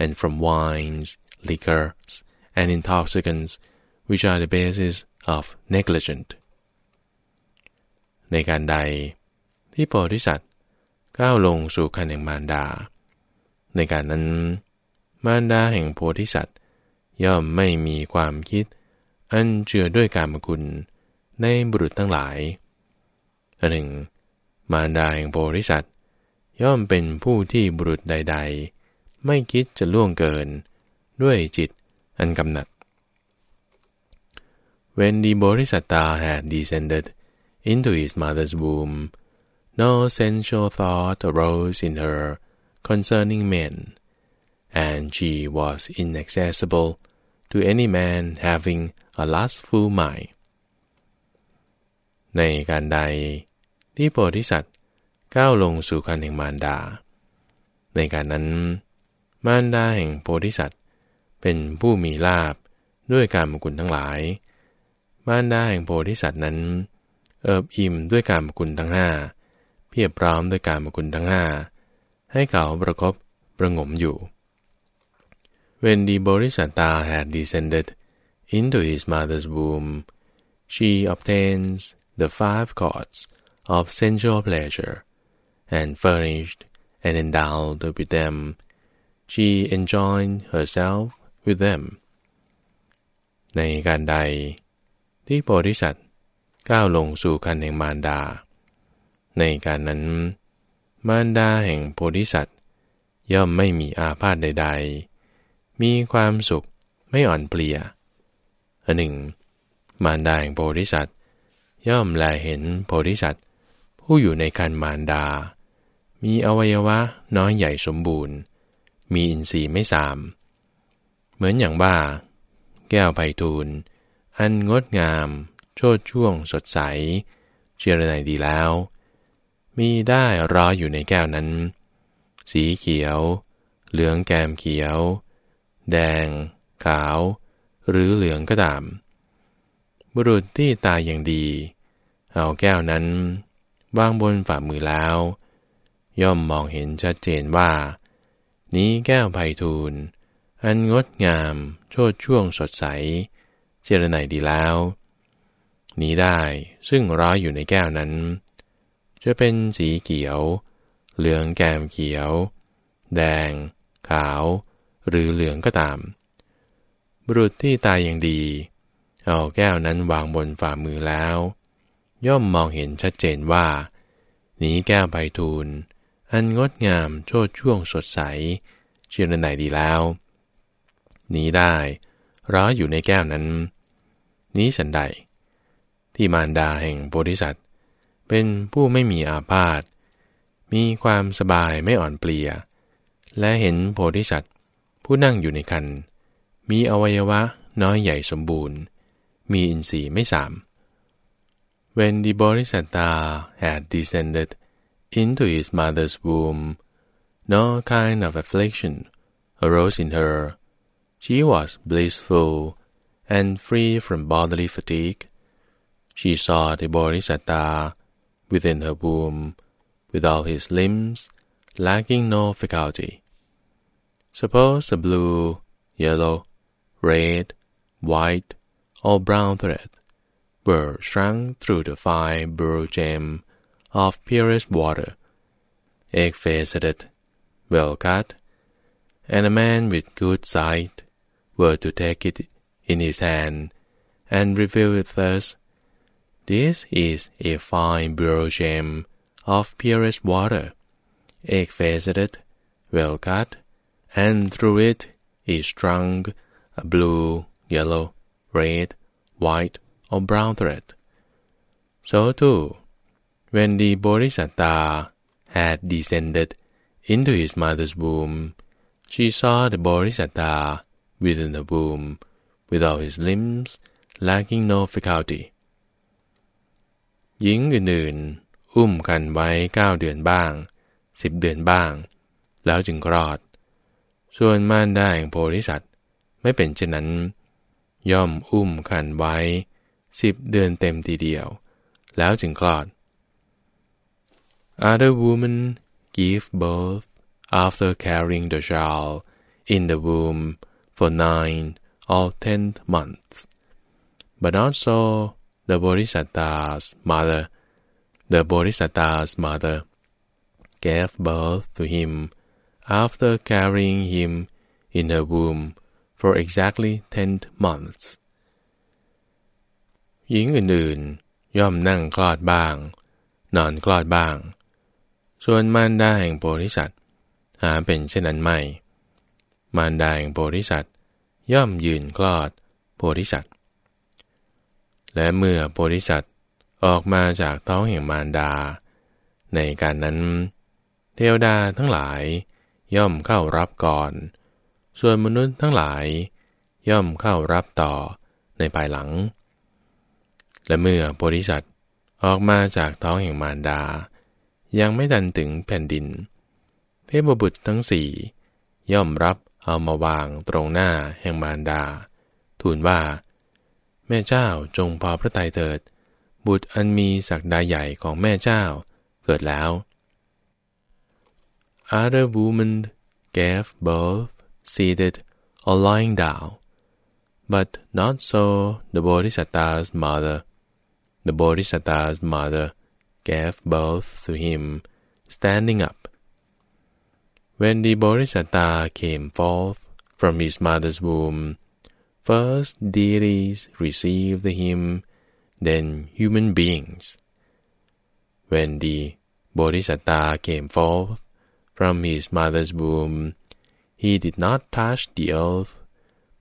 and from wines, liquors, and intoxicants, which are the basis of negligent ในการใดที่โพธิสัตว์ก้าวลงสู่คันแห่งมารดา ในการนั้น มารดาแห่งโพธิสัตว์ย่อมไม่มีความคิด อันเจือด้วยการมกุลในบุรุษทั้งหลายอันหนึ่ง มารดาแห่งโพธิสัตว์ย่อมเป็นผู้ที่บุรุษใด ๆ ไม่คิดจะล่วงเกิน ด้วยจิตอันกำหนัด When the Bodhisatta had descended into his mother's womb, no sensual thought arose in her concerning men, and she was inaccessible to any man having a lustful mind. ในการใดที่โพธิสัตว์ก้าวลงสู่คันแห่งมารดา ในการนั้น มารดาแห่งโพธิสัตว์เป็นผู้มีลาบด้วยการมกุลทั้งหลาย มารดาแห่งโพธิสัตว์นั้น เอิบอิ่มด้วยการมกุลทั้งห้าเพียบพร้อมด้วยการมกุลทั้งห้าให้เขาประคบประงมอยู่ When the Bodhisatta had descended into his mother's womb, she obtains the five cords of sensual pleasure, and furnished and endowed with them, she enjoined herself with them. ในการใด ที่โพธิสัตว์ ก้าวลงสู่คันแห่งมารดา ในการนั้น มารดาแห่งโพธิสัตว์ ย่อมไม่มีอาพาธใด ๆ มีความสุขไม่อ่อนเปลี่ยอันหนึ่ง มารดาแห่งโพธิสัตว์ ย่อมแลเห็นโพธิสัตว์ ผู้อยู่ในคันมารดา มีอวัยวะน้อยใหญ่สมบูรณ์ มีอินทรีย์ไม่สาม เหมือนอย่างว่า แก้วไพทูลอันงดงาม โชดช่วงสดใส เจรไนดีแล้ว มีได้รออยู่ในแก้วนั้น สีเขียว เหลืองแกมเขียว แดง ขาว หรือเหลืองก็ตาม บุรุษที่ตายอย่างดี เอาแก้วนั้นวางบนฝ่ามือแล้ว ย่อมมองเห็นชัดเจนว่า นี้แก้วไพทูลอันงดงาม โชดช่วงสดใส เจรไนดีแล้ว นี้ได้ ซึ่งร้อยอยู่ในแก้วนั้น จะเป็นสีเขียว เหลืองแกมเขียว แดง ขาว หรือเหลืองก็ตาม บุรุษที่ตายอย่างดี เอาแก้วนั้นวางบนฝ่ามือแล้ว ย่อมมองเห็นชัดเจนว่า นี้แก้วใบทูล อันงดงามโชดช่วงสดใส เชื่อไหนดีแล้ว นี้ได้ร้อยอยู่ในแก้วนั้น นี้ฉันใด ที่มารดาแห่งโพธิสัตว์ เป็นผู้ไม่มีอาพาธมีความสบายไม่อ่อนเปลีย และเห็นโพธิสัตว์ผู้นั่งอยู่ในคัน มีอวัยวะน้อยใหญ่สมบูรณ์ มีอินทรีย์ไม่สาม When the Bodhisattva had descended into his mother's womb, no kind of affliction arose in her. She was blissful and free from bodily fatigue. She saw the Bodhisatta within her womb, with all his limbs lacking no faculty. Suppose the blue, yellow, red, white, or brown thread were shrunk through the fine blue gem of purest water, egg-faceted, well cut, and a man with good sight were to take it in his hand and reveal it thus, This is a fine blue gem of purest water, egg-faceted, well cut, and through it is strung a blue, yellow, red, white, or brown thread. So too, when the Bodhisatta had descended into his mother's womb, she saw the Bodhisatta within the womb, without his limbs lacking no faculty. หญิงอื่นๆ อุ้มคันไว้เก้าเดือนบ้างสิบเดือนบ้าง แล้วจึงคลอด ส่วนม่านได้แห่งโพธิสัตว์ไม่เป็นเช่นนั้น ย่อมอุ้มคันไว้สิบเดือนเต็มทีเดียว แล้วจึงคลอด Other women give birth after carrying the child in the womb for nine or ten months, but not so the Bodhisatta's mother. The Bodhisatta's mother gave birth to him after carrying him in her womb for exactly ten months. หญิงอื่นๆ ย่อมนั่งคลอดบ้าง นอนคลอดบ้าง ส่วนมารดาแห่งโพธิสัตว์หาเป็นเช่นนั้นไม่ มารดาแห่งโพธิสัตว์ย่อมยืนคลอดโพธิสัตว์ และเมื่อโพธิสัตว์ออกมาจากท้องแห่งมารดา ในการนั้น เทวดาทั้งหลายย่อมเข้ารับก่อน ส่วนมนุษย์ทั้งหลาย ย่อมเข้ารับต่อในภายหลัง และเมื่อโพธิสัตว์ออกมาจากท้องแห่งมารดา ยังไม่ดันถึงแผ่นดิน เทพบุตรทั้งสี่ย่อมรับเอามาวางตรงหน้าแห่งมารดา ทูลว่า ม่เจ้าจงพอพระทัยเถิด บุตรอันมีศักดาใหญ่ของแม่เจ้าเกิดแล้ว Other women gave birth seated or lying down but not so the Bodhisattava's mother the Bodhisattava's mother gave birth to him standing up when the Bodhisatta came forth from his mother's womb first deities received him then human beings when the Bodhisatta came forth from his mother's womb, he did not touch the earth.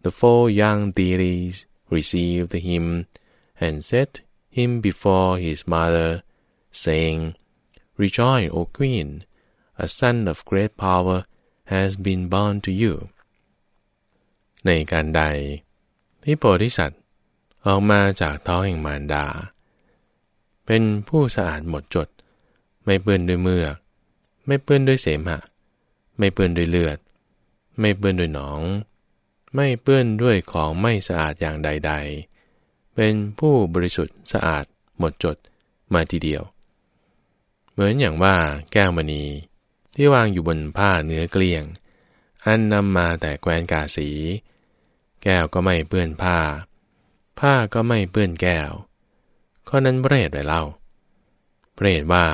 The four young deities received him and set him before his mother, saying, Rejoice, O Queen, a son of great power has been born to you. ในการใด ที่โพธิสัตว์ออกมาจากท้องแห่งมารดา เป็นผู้สะอาดหมดจด ไม่เปื้อนด้วยเมือก ไม่เปื้อนด้วยเสมหะ ไม่เปื้อนด้วยเลือด ไม่เปื้อนด้วยหนอง ไม่เปื้อนด้วยของไม่สะอาดอย่างใด ๆ เป็นผู้บริสุทธิ์สะอาดหมดจดมาทีเดียว เหมือนอย่างว่าแก้วมณีที่วางอยู่บนผ้าเนื้อเกลี้ยง อันนำมาแต่แควนกาสี แก้วก็ไม่เปื้อนผ้า ผ้าก็ไม่เปื้อนแก้ว ข้อนั้นเปรตไรเล่า เปรตว่า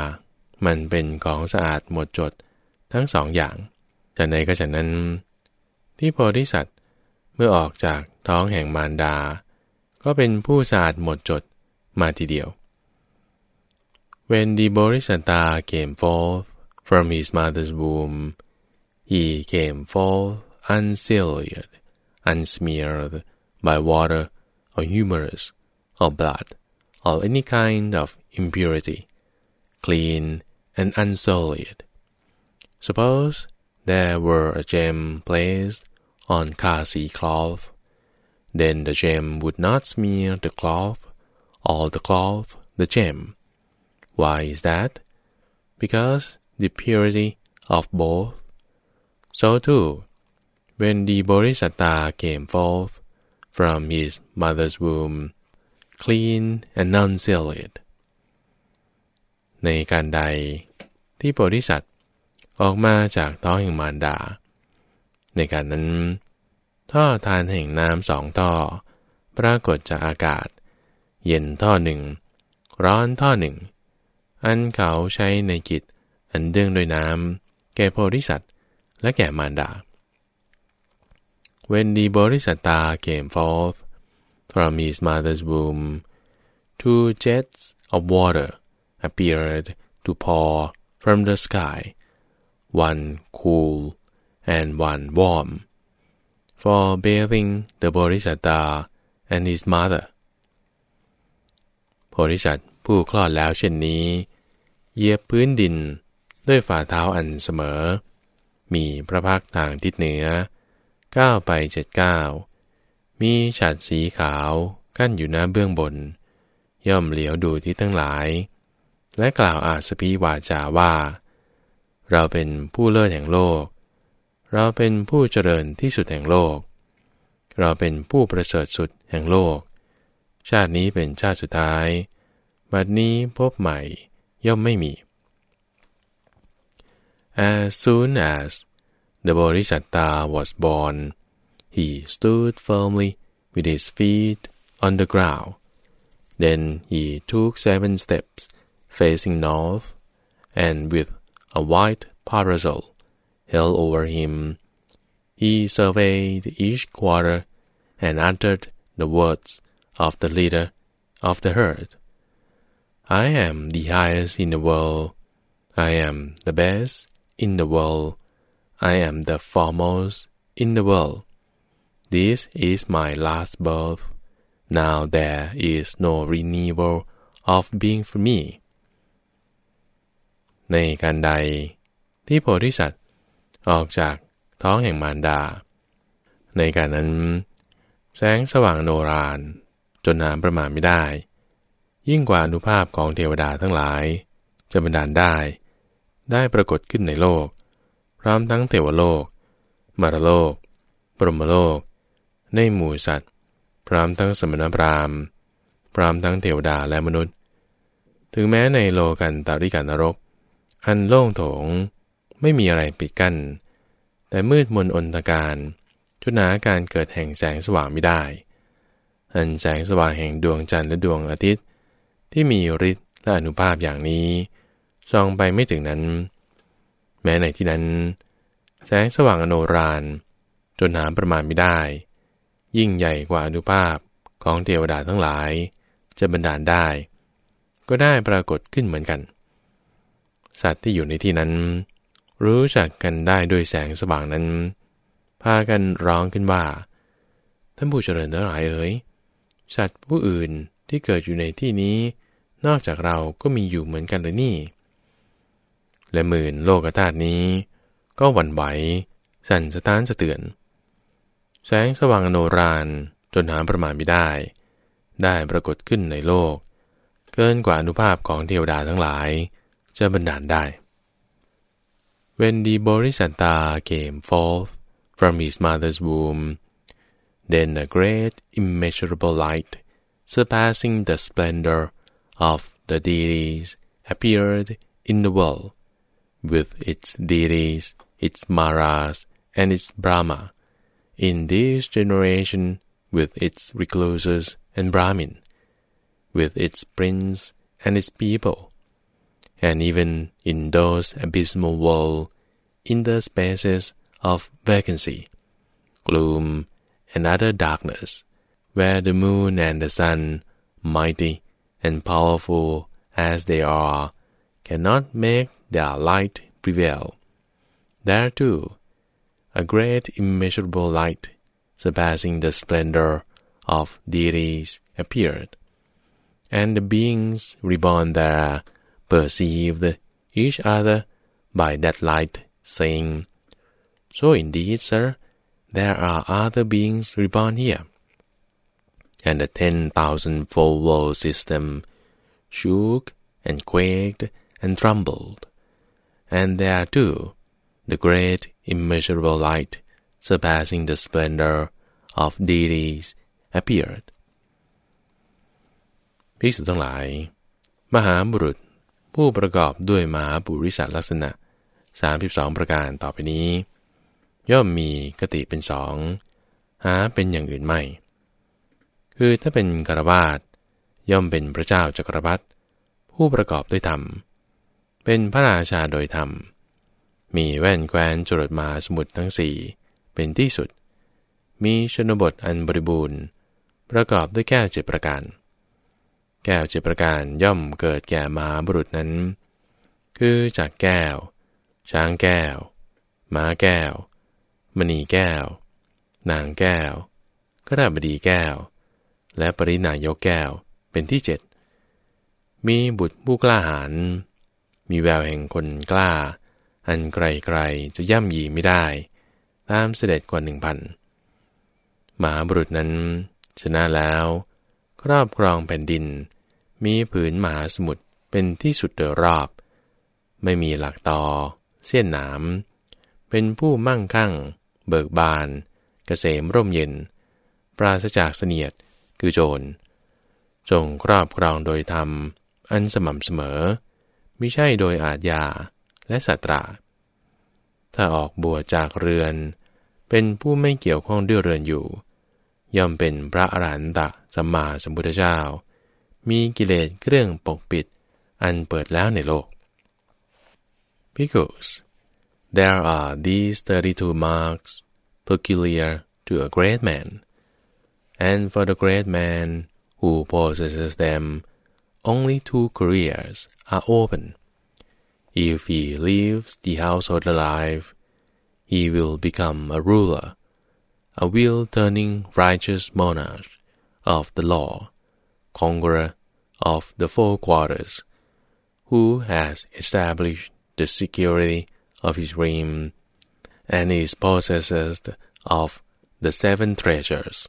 มันเป็นของสะอาดหมดจดทั้งสองอย่างฉะนั้นก็ฉะนั้น ที่โพธิสัตว์เมื่อออกจากท้องแห่งมารดา ก็เป็นผู้สะอาดหมดจดมาทีเดียว When the Bodhisatta came forth from his mother's womb, he came forth unsealed, unsmeared by water or humerus or blood or any kind of impurity, clean and unsullied. Suppose there were a gem placed on kasi cloth, then the gem would not smear the cloth, or the cloth the gem. Why is that? Because the purity of both. So too, when the Bodhisatta came forth from his mother's womb, clean and unsealed, ในการใดที่โพธิสัตว์ออกมาจากท้องแห่งมารดา ในการนั้น ท่อทานแห่งน้ำสองท่อ ปรากฏจากอากาศ เย็นท่อหนึ่ง ร้อนท่อหนึ่ง อันเขาใช้ในกิจอันเดื่องด้วยน้ำแก่โพธิสัตว์และแก่มารดา When the Bodhisatta came forth from his mother's womb, two jets of water appeared to pour from the sky, one cool and one warm, for bathing the Bodhisatta and his mother. โพธิสัตว์ผู้คลอดแล้วเช่นนี้เหยียบพื้นดินด้วยฝ่าเท้าอันเสมอ มีพระพักทางทิศเหนือ ก้าวไปเจ็ดก้าวมีฉัดสีขาวกั้นอยู่หน้าเบื้องบน ย่อมเหลียวดูที่ทั้งหลาย และกล่าวอาสพีวาจาว่า เราเป็นผู้เลิศแห่งโลก เราเป็นผู้เจริญที่สุดแห่งโลก เราเป็นผู้ประเสริฐสุดแห่งโลก ชาตินี้เป็นชาติสุดท้าย บัดนี้พบใหม่ย่อมไม่มี As soon as the Bodhisatta was born, he stood firmly with his feet on the ground. Then he took seven steps facing north, and with a white parasol held over him, he surveyed each quarter and uttered the words of the leader of the herd. I am the highest in the world. I am the best in the world. I am the foremost in the world. This is my last birth. Now there is no renewal of being for me. ในการใด ที่โพธิสัตว์ออกจากท้องแห่งมารดา ในการนั้น แสงสว่างโนราน จนหาประมาณไม่ได้ ยิ่งกว่าอนุภาพของเทวดาทั้งหลาย จะบันดาลได้ ได้ปรากฏขึ้นในโลก พร้อมทั้งเทวโลก มารโลก ปรมโลก ในหมู่สัตว์ พร้อมทั้งสมณพราหมณ์พร้อมทั้งเทวดาและมนุษย์ ถึงแม้ในโลกันตาริการนรก อันโล่งโถง ไม่มีอะไรปิดกัน้น แต่มืดมนอนตการจนหาการเกิดแห่งแสงสว่างไม่ได้ อันแสงสว่างแห่งดวงจันทร์และดวงอาทิตย์ ที่มีฤทธิ์และอนุภาพอย่างนี้ส่องไปไม่ถึงนั้น ม้ในที่นั้น แสงสว่างอโนรานจนหาประมาณไม่ได้ ยิ่งใหญ่กว่าอนุภาพของเทวดาทั้งหลาย จะบันดาลได้ ก็ได้ปรากฏขึ้นเหมือนกัน สัตว์ที่อยู่ในที่นั้น รู้จักกันได้ด้วยแสงสว่างนั้น พากันร้องขึ้นว่า ท่านผู้เจริญทั้งหลายเอ๋ยสัตว์ผู้อื่นที่เกิดอยู่ในที่นี้ นอกจากเราก็มีอยู่เหมือนกันเลยนี่ และหมื่นโลกธาตุนี้ ก็หวั่นไหว สั่นสะท้านสะเตือน แสงสว่างโนรานจนหาประมาณไม่ได้ ได้ปรากฏขึ้นในโลก เกินกว่าอนุภาพของเทวดาทั้งหลาย จะบันดาลได้ When the Bodhisatta came forth from his mother's womb, then a great immeasurable light, surpassing the splendor of the deities, appeared in the world, with its deities, its Maras, and its Brahma. In this generation, with its recluses and Brahmin, with its prince and its people, and even in those abysmal worlds, in the spaces of vacancy, gloom, and utter darkness, where the moon and the sun, mighty and powerful as they are, cannot make their light prevail. There too, a great immeasurable light surpassing the splendor of deities appeared, and the beings reborn there perceived each other by that light, saying, So indeed, sir, there are other beings reborn here. And the ten thousand-fold world system shook and quaked and trembled, and there too the great immeasurable light surpassing the splendor of deities appeared ภิกษุทั้งหลาย มหาบุรุษ ผู้ประกอบด้วยมหาบุริสลักษณะ 32 ประการต่อไปนี้ ย่อมมีกติเป็นสองหาเป็นอย่างอื่นไม่ คือถ้าเป็นกรวาดย่อมเป็นพระเจ้าจักรพรรดิผู้ประกอบด้วยธรรม เป็นพระราชาโดยธรรม มีแว่นแคว้นจรดมาสมุดทั้งสี่เป็นที่สุด มีชนบทอันบริบูรณ์ ประกอบด้วยแก้วเจ็ดประการ แก้วเจ็ดประการย่อมเกิดแก่มาบุรุษนั้น คือจากแก้ว ช้างแก้ว ม้าแก้ว มณีแก้ว นางแก้วกระดาบดีแก้ว และปรินายกแก้วเป็นที่เจ็ดมีบุตรผู้กล้าหาญ มีแววแห่งคนกล้า อันไกลๆจะย่ำยีไม่ได้ ตามเสด็จกว่าหนึ่งพันหมาบุรุษนั้น ชนะแล้ว ครอบครองแผ่นดิน มีผืนหมหาสมุทรเป็นที่สุดโดยรอบ ไม่มีหลักตอ เสี้ยนหนาม เป็นผู้มั่งคั่ง เบิกบานเกษมร่มเย็น ปราศจากเสนียดคือโจร จงครอบครองโดยธรรม อันสม่ำเสมอ มิใช่โดยอาญาและสัตรา ถ้าออกบวชจากเรือน เป็นผู้ไม่เกี่ยวข้องด้วยเรือนอยู่ ย่อมเป็นพระอรหันตะสัมมาสัมพุทธเจ้า มีกิเลสเครื่องปกปิดอันเปิดแล้วในโลก Because there are these thirty-two marks peculiar to a great man, and for the great man who possesses them, only two careers are open. If he leaves the household alive, he will become a ruler, a wheel-turning righteous monarch of the law, conqueror of the four quarters, who has established the security of his realm, and is possessed of the seven treasures.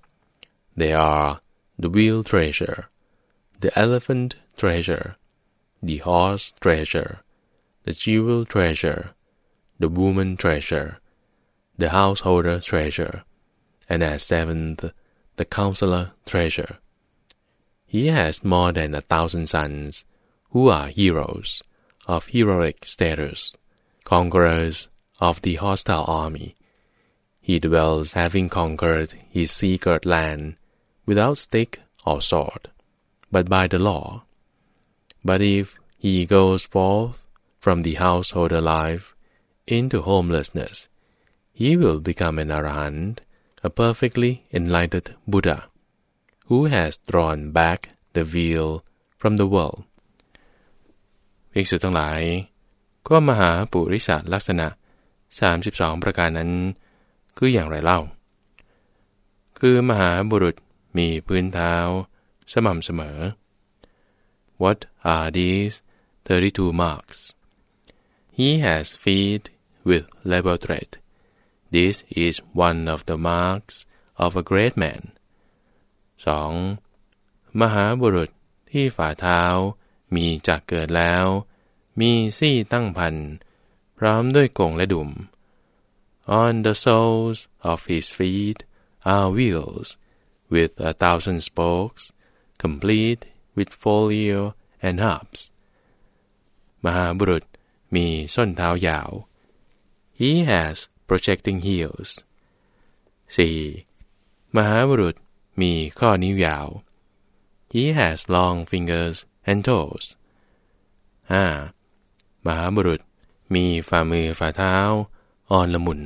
They are the wheel treasure, the elephant treasure, the horse treasure, the jewel treasure, the woman treasure, the householder treasure, and as seventh, the counselor treasure. He has more than a thousand sons, who are heroes, of heroic status, conquerors of the hostile army. He dwells having conquered his sea-girt land without stick or sword, but by the law. But if he goes forth from the householder life into homelessness, he will become an arahant, a perfectly enlightened Buddha, who has drawn back the veil from the world. ภิกษุทั้งหลาย ก็มหาปุริสลักษณะ 32 ประการนั้น คืออย่างไรเล่า คือมหาบุรุษมีพื้นเท้า สม่ำเสมอ What are these 32 marks? He has feet with level tread. This is one of the marks of a great man. 2. มหาบุรุษที่ฝ่าเท้ามีจักเกิดแล้ว มีซี่ตั้งพัน พร้อมด้วยกงและดุม On the soles of his feet are wheels with a thousand spokes, complete with folio And hubs. มหาบุรุษมีส้นเท้ายาว He has projecting heels. 4. มหาบุรุษมีข้อนิ้วยาว He has long fingers and toes. 5. มหาบุรุษมีฝ่ามือฝ่าเท้า อ่อนละมุน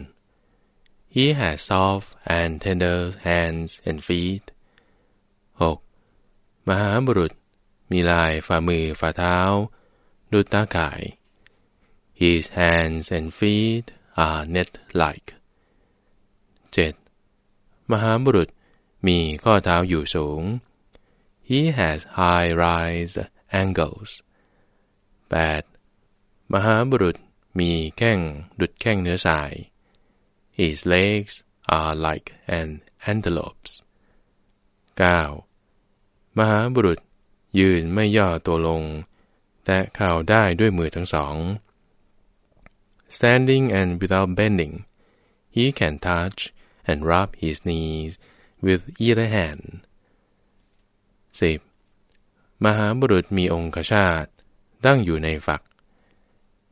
He has soft and tender hands and feet. 6. มหาบุรุษ มีลายฝ่ามือฝ่าเท้า ดุจตาข่าย His hands and feet are net-like. 7. มหาบุรุษมีข้อเท้าอยู่สูง He has high rise ankles. 8. มหาบุรุษมีแข้งดุดแข้งเนื้อสาย His legs are like an antelope's. 9. มหาบุรุษ ยืนไม่ย่อตัวลง แต่เข่าได้ด้วยมือทั้งสอง Standing and without bending, he can touch and rub his knees with either hand. 10. มหาบุรุษมีองคชาตตั้งอยู่ในฝัก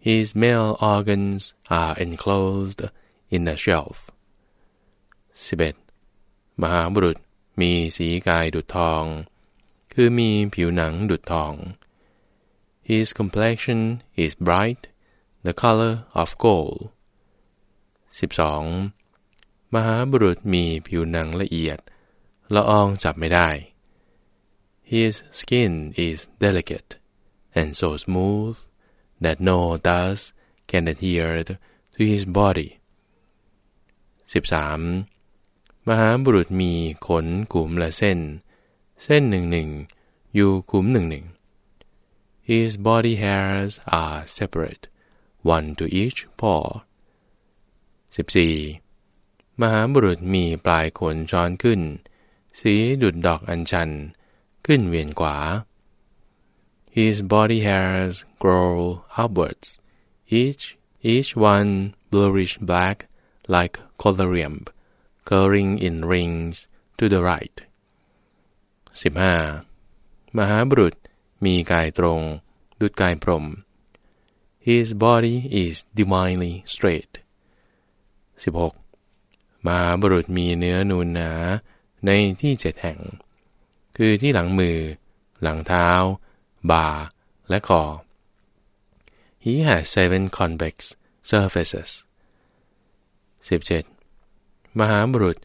His male organs are enclosed in a shelf. 11. มหาบุรุษมีสีกายดุจทอง คือมีผิวหนังดุจทอง His complexion is bright, the color of gold. 12. มหาบุรุษมีผิวหนังละเอียด ละอองจับไม่ได้ His skin is delicate and so smooth that no dust can adhere to his body. 13. มหาบุรุษมีขนกลุ่มและเส้น เส้นหนึ่งหนึ่งอยู่กุมหนึ่งหนึ่ง His body hairs are separate, one to each paw. 14. มหาบุรุษมีปลายขนช้อนขึ้น สีดุดดอกอัญชัน ขึ้นเวียนขวา His body hairs grow upwards, each each one bluish black like collyrium, curling in rings to the right. 15. มหาบุรุษมีกายตรง ดุจกายพรหม His body is divinely straight. 16. มหาบุรุษมีเนื้อนูนหนาในที่เจ็ดแห่ง คือที่หลังมือ หลังเท้า บ่า และคอ He has seven convex surfaces. 17. มหาบุรุษ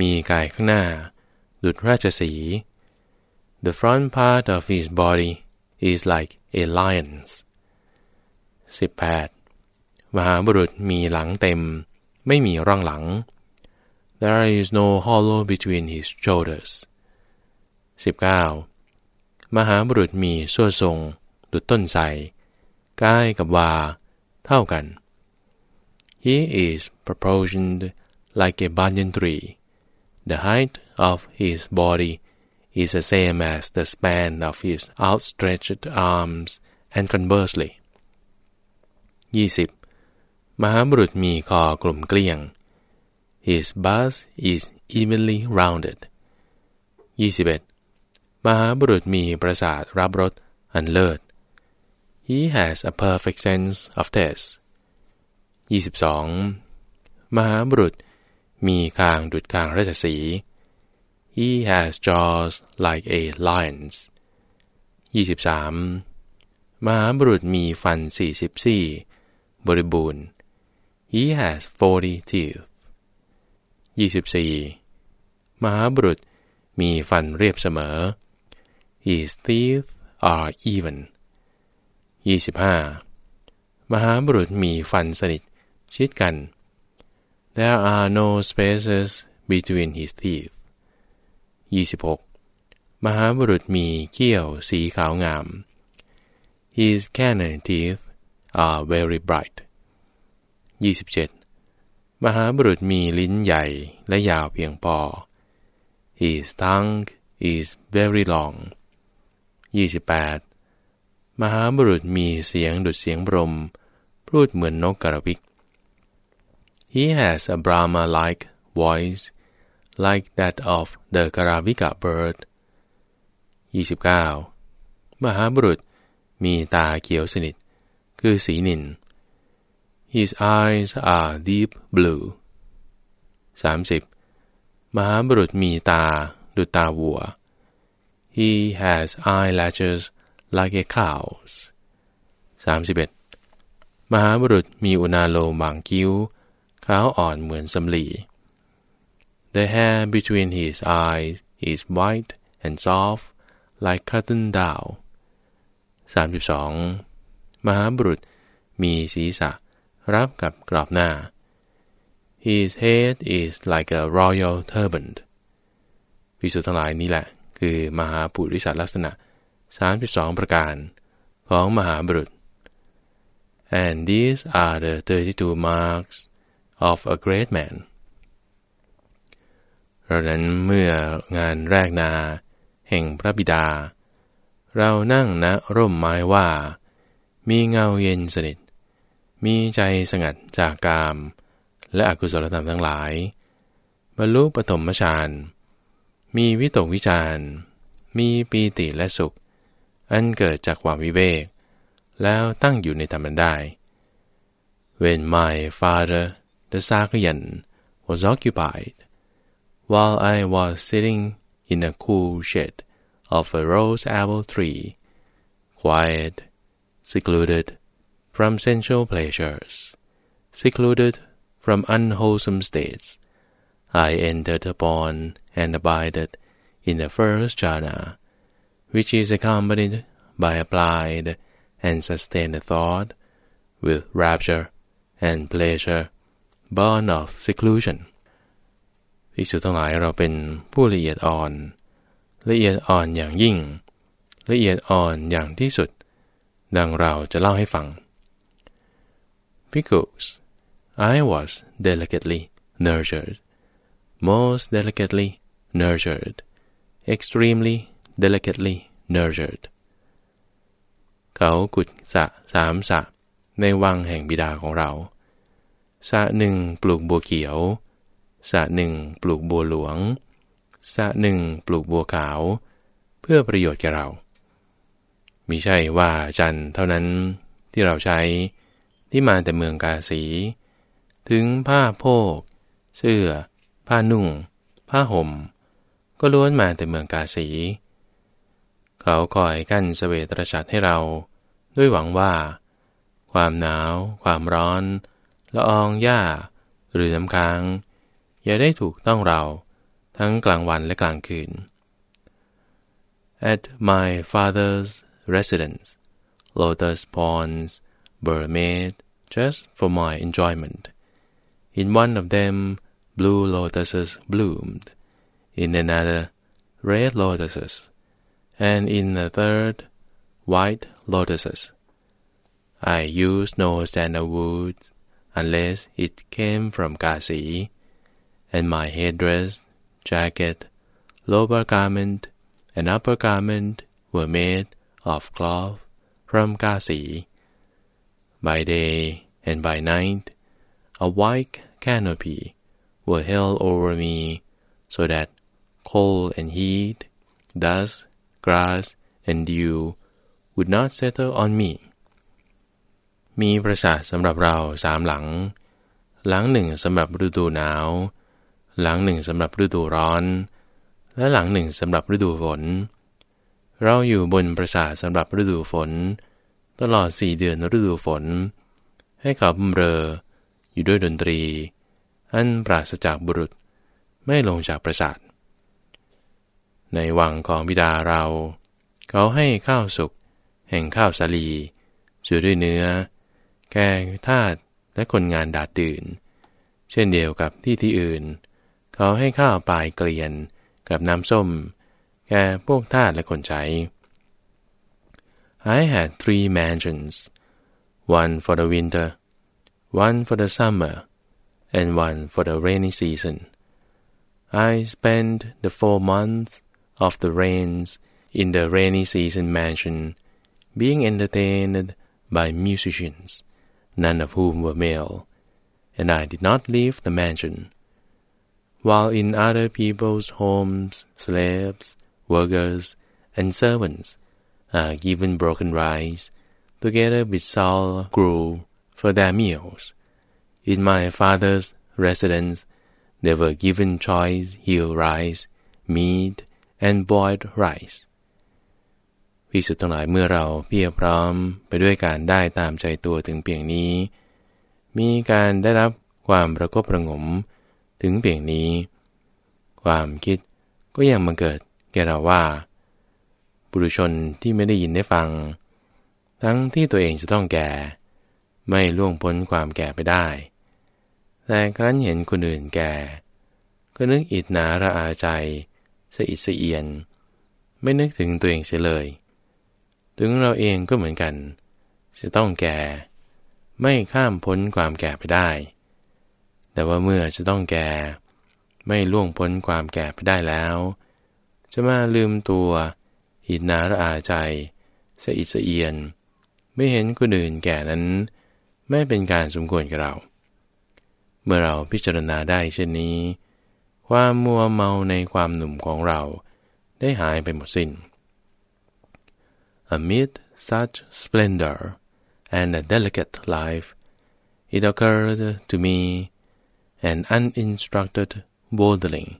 มีกายข้างหน้า ดุจราชสี The front part of his body is like a lion's. 18. มหาบุรุษมีหลังเต็ม ไม่มีร่องหลัง There is no hollow between his shoulders. 19. มหาบุรุษมีส่วนทรง ดุจต้นไทรกายกับวา เท่ากัน He is proportioned like a banyan tree. The height of his body is the same as the span of his outstretched arms, and conversely. 20. มหาบุรุษมีคอกลุ่มเกลี้ยง His bust is evenly rounded. 21. มหาบุรุษมีประสาทรับรสอันเลิศ he has a perfect sense of taste 22. มหาบุรุษมีคางดุดคางราชสี he has jaws like a lion's 23. มหาบุรุษมีฟันสี่สิบสี่บริบูรณ์ he has forty teeth 24. มหาบุรุษมีฟันเรียบเสมอ his teeth are even 25. มหาบุรุษมีฟันสนิทชิดกัน there are no spaces between his teeth 26. มหาบุรุษมีเขี้ยวสีขาวงาม his canine teeth are very bright 27. มหาบุรุษมีลิ้นใหญ่และยาวเพียงพอ his tongue is very long 28. มหาบุรุษมีเสียงดุดเสียงบรม พูดเหมือนนกกระวิก he has a Brahma-like voice like that of the Karavika bird 29. มหาบุรุษมีตาเขียวสนิท คือสีนิน His eyes are deep blue 30. มหาบุรุษมีตาดุจตาวัว He has eyelashes like a cow's 31. มหาบุรุษมีอุณาโลมบางคิ้วขาวอ่อนเหมือนสำลี The hair between his eyes is white and soft like cotton down 32. มหาบุรุษมีศีรษะรับกับกรอบหน้า His head is like a royal turban พิสุทั้งหลายนี้แหละ คือมหาปุริสัลักษณะ 32 ประการของมหาบุรุษ and these are the 32 marks of a great man เรานั้นเมื่องานแรกนา แห่งพระบิดา เรานั่งณร่มไม้ว่า มีเงาเย็นสนิท มีใจสงัดจากกาม และอกุศลธรรมทั้งหลาย บรรลุปฐมฌานมีวิตกวิจารมีปีติและสุข อันเกิดจากความวิเวก แล้วตั้งอยู่ในธรรมได้ When my father the Sakayan was occupied while I was sitting in a cool shade of a rose apple tree, quiet, secluded from sensual pleasures, secluded from unwholesome states, I entered upon and abided in the first jhana, which is accompanied by applied and sustained thought, with rapture and pleasure, born of seclusion. ภิกษุทั้งหลายเราเป็นผู้ละเอียดอ่อน ละเอียดอ่อนอย่างยิ่ง ละเอียดอ่อนอย่างที่สุด ดังเราจะเล่าให้ฟัง Because I was delicately nurtured most delicately nurtured extremely delicately nurtured เขาขุดสะสามสะในวังแห่งบิดาของเราสะหนึ่งปลูกบัวเขียว สะหนึ่งปลูกบัวหลวง สะหนึ่งปลูกบัวขาว เพื่อประโยชน์แก่เรา มิใช่ว่าจันเท่านั้นที่เราใช้ที่มาแต่เมืองกาสี ถึงผ้าโพก เสื้อ ผ้านุ่ง ผ้าห่ม ก็ล้วนมาแต่เมืองกาสี เขาคอยกั้นสเสวตรชัดให้เรา ด้วยหวังว่า ความหนาว ความร้อน ละอองหญ้า หรือน้ำค้าง อย่าได้ถูกต้องเราทั้งกลางวันและกลางคืน At my father's residence, lotus ponds were made just for my enjoyment. In one of them, blue lotuses bloomed, in another, red lotuses, and in a third, white lotuses. I used no sandalwood unless it came from Kasi and my headdress, jacket, lower garment, and upper garment were made of cloth from Kasi. By day and by night, a white canopy were held over me, so that cold and heat, dust, grass, and dew would not settle on me มีปราสาทสำหรับเราสามหลัง หลังหนึ่งสำหรับฤดูหนาว หลังหนึ่งสำหรับฤดูร้อน และหลังหนึ่งสำหรับฤดูฝน เราอยู่บนปราสาทสำหรับฤดูฝน ตลอดสี่เดือนฤดูฝน ให้เขาบุมเรอ อยู่ด้วยดนตรี อันปราศจากบุรุษไม่ลงจากปราสาท ในวังของบิดาเรา เขาให้ข้าวสุกแห่งข้าวสาลีจือด้วยเนื้อ แกงทาตและคนงานดาดดื่น เช่นเดียวกับที่ที่อื่น เขาให้ข้าวปลายเกลียนกับน้ำส้ม แก่พวกทาสและคนใช้ I had three mansions one for the winter one for the summer and one for the rainy season I spent the four months of the rains in the rainy season mansion being entertained by musicians, none of whom were male, and I did not leave the mansion. While in other people's homes, slaves, workers, and servants are given broken rice, together with sour gruel for their meals. In my father's residence, they were given choice hill rice, meat, and boiled rice. พิสุทธ์ทั้งหลายเมื่อเราเพียรพร้อมไปด้วยการได้ตามใจตัวถึงเพียงนี้ มีการได้รับความประกบประงม ถึงเพียงนี้ ความคิดก็ยังมาเกิดแก่เราว่า บุรุชนที่ไม่ได้ยินได้ฟัง ทั้งที่ตัวเองจะต้องแก่ ไม่ล่วงพ้นความแก่ไปได้ แต่ครั้นเห็นคนอื่นแก่ ก็นึกอิดหนาระอาใจสะอิดสะเอียน ไม่นึกถึงตัวเองเสียเลย ถึงเราเองก็เหมือนกัน จะต้องแก่ ไม่ข้ามพ้นความแก่ไปได้ แต่ว่าเมื่อจะต้องแก่ ไม่ล่วงพ้นความแก่ไปได้แล้ว จะมาลืมตัวหินนาระอาใจสะอิดสะเอียน ไม่เห็นคนอื่นแก่นั้น ไม่เป็นการสมควรกับเรา เมื่อเราพิจารณาได้เช่นนี้ ความมัวเมาในความหนุ่มของเราได้หายไปหมดสิน้น Amid such splendor and a delicate life, it occurred to me, an uninstructed worldling,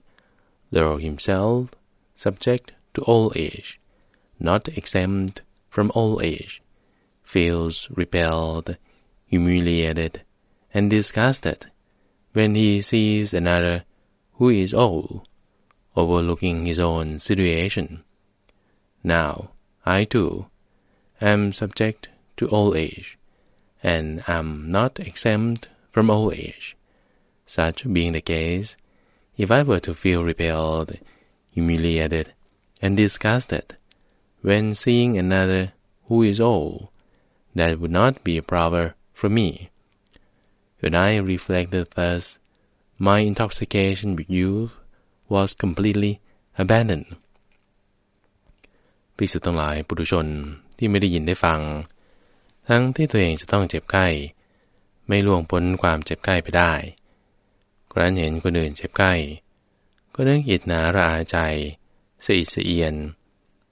though himself subject to all age, not exempt from all age, feels repelled, humiliated, and disgusted when he sees another who is old, overlooking his own situation. Now, I too am subject to old age, and am not exempt from old age. Such being the case, if I were to feel repelled, humiliated, and disgusted when seeing another who is old, that would not be proper for me. When I reflected thus, my intoxication with youth was completely abandoned. ภิกษุทั้งหลายปุถุชนที่ไม่ได้ยินได้ฟัง ทั้งที่ตัวเองจะต้องเจ็บไข้ ไม่ล่วงพ้นความเจ็บไข้ไปได้ ครั้นเห็นคนอื่นเจ็บไข้ก็นึกอิดหนาระอาใจสะอิดสะเอียน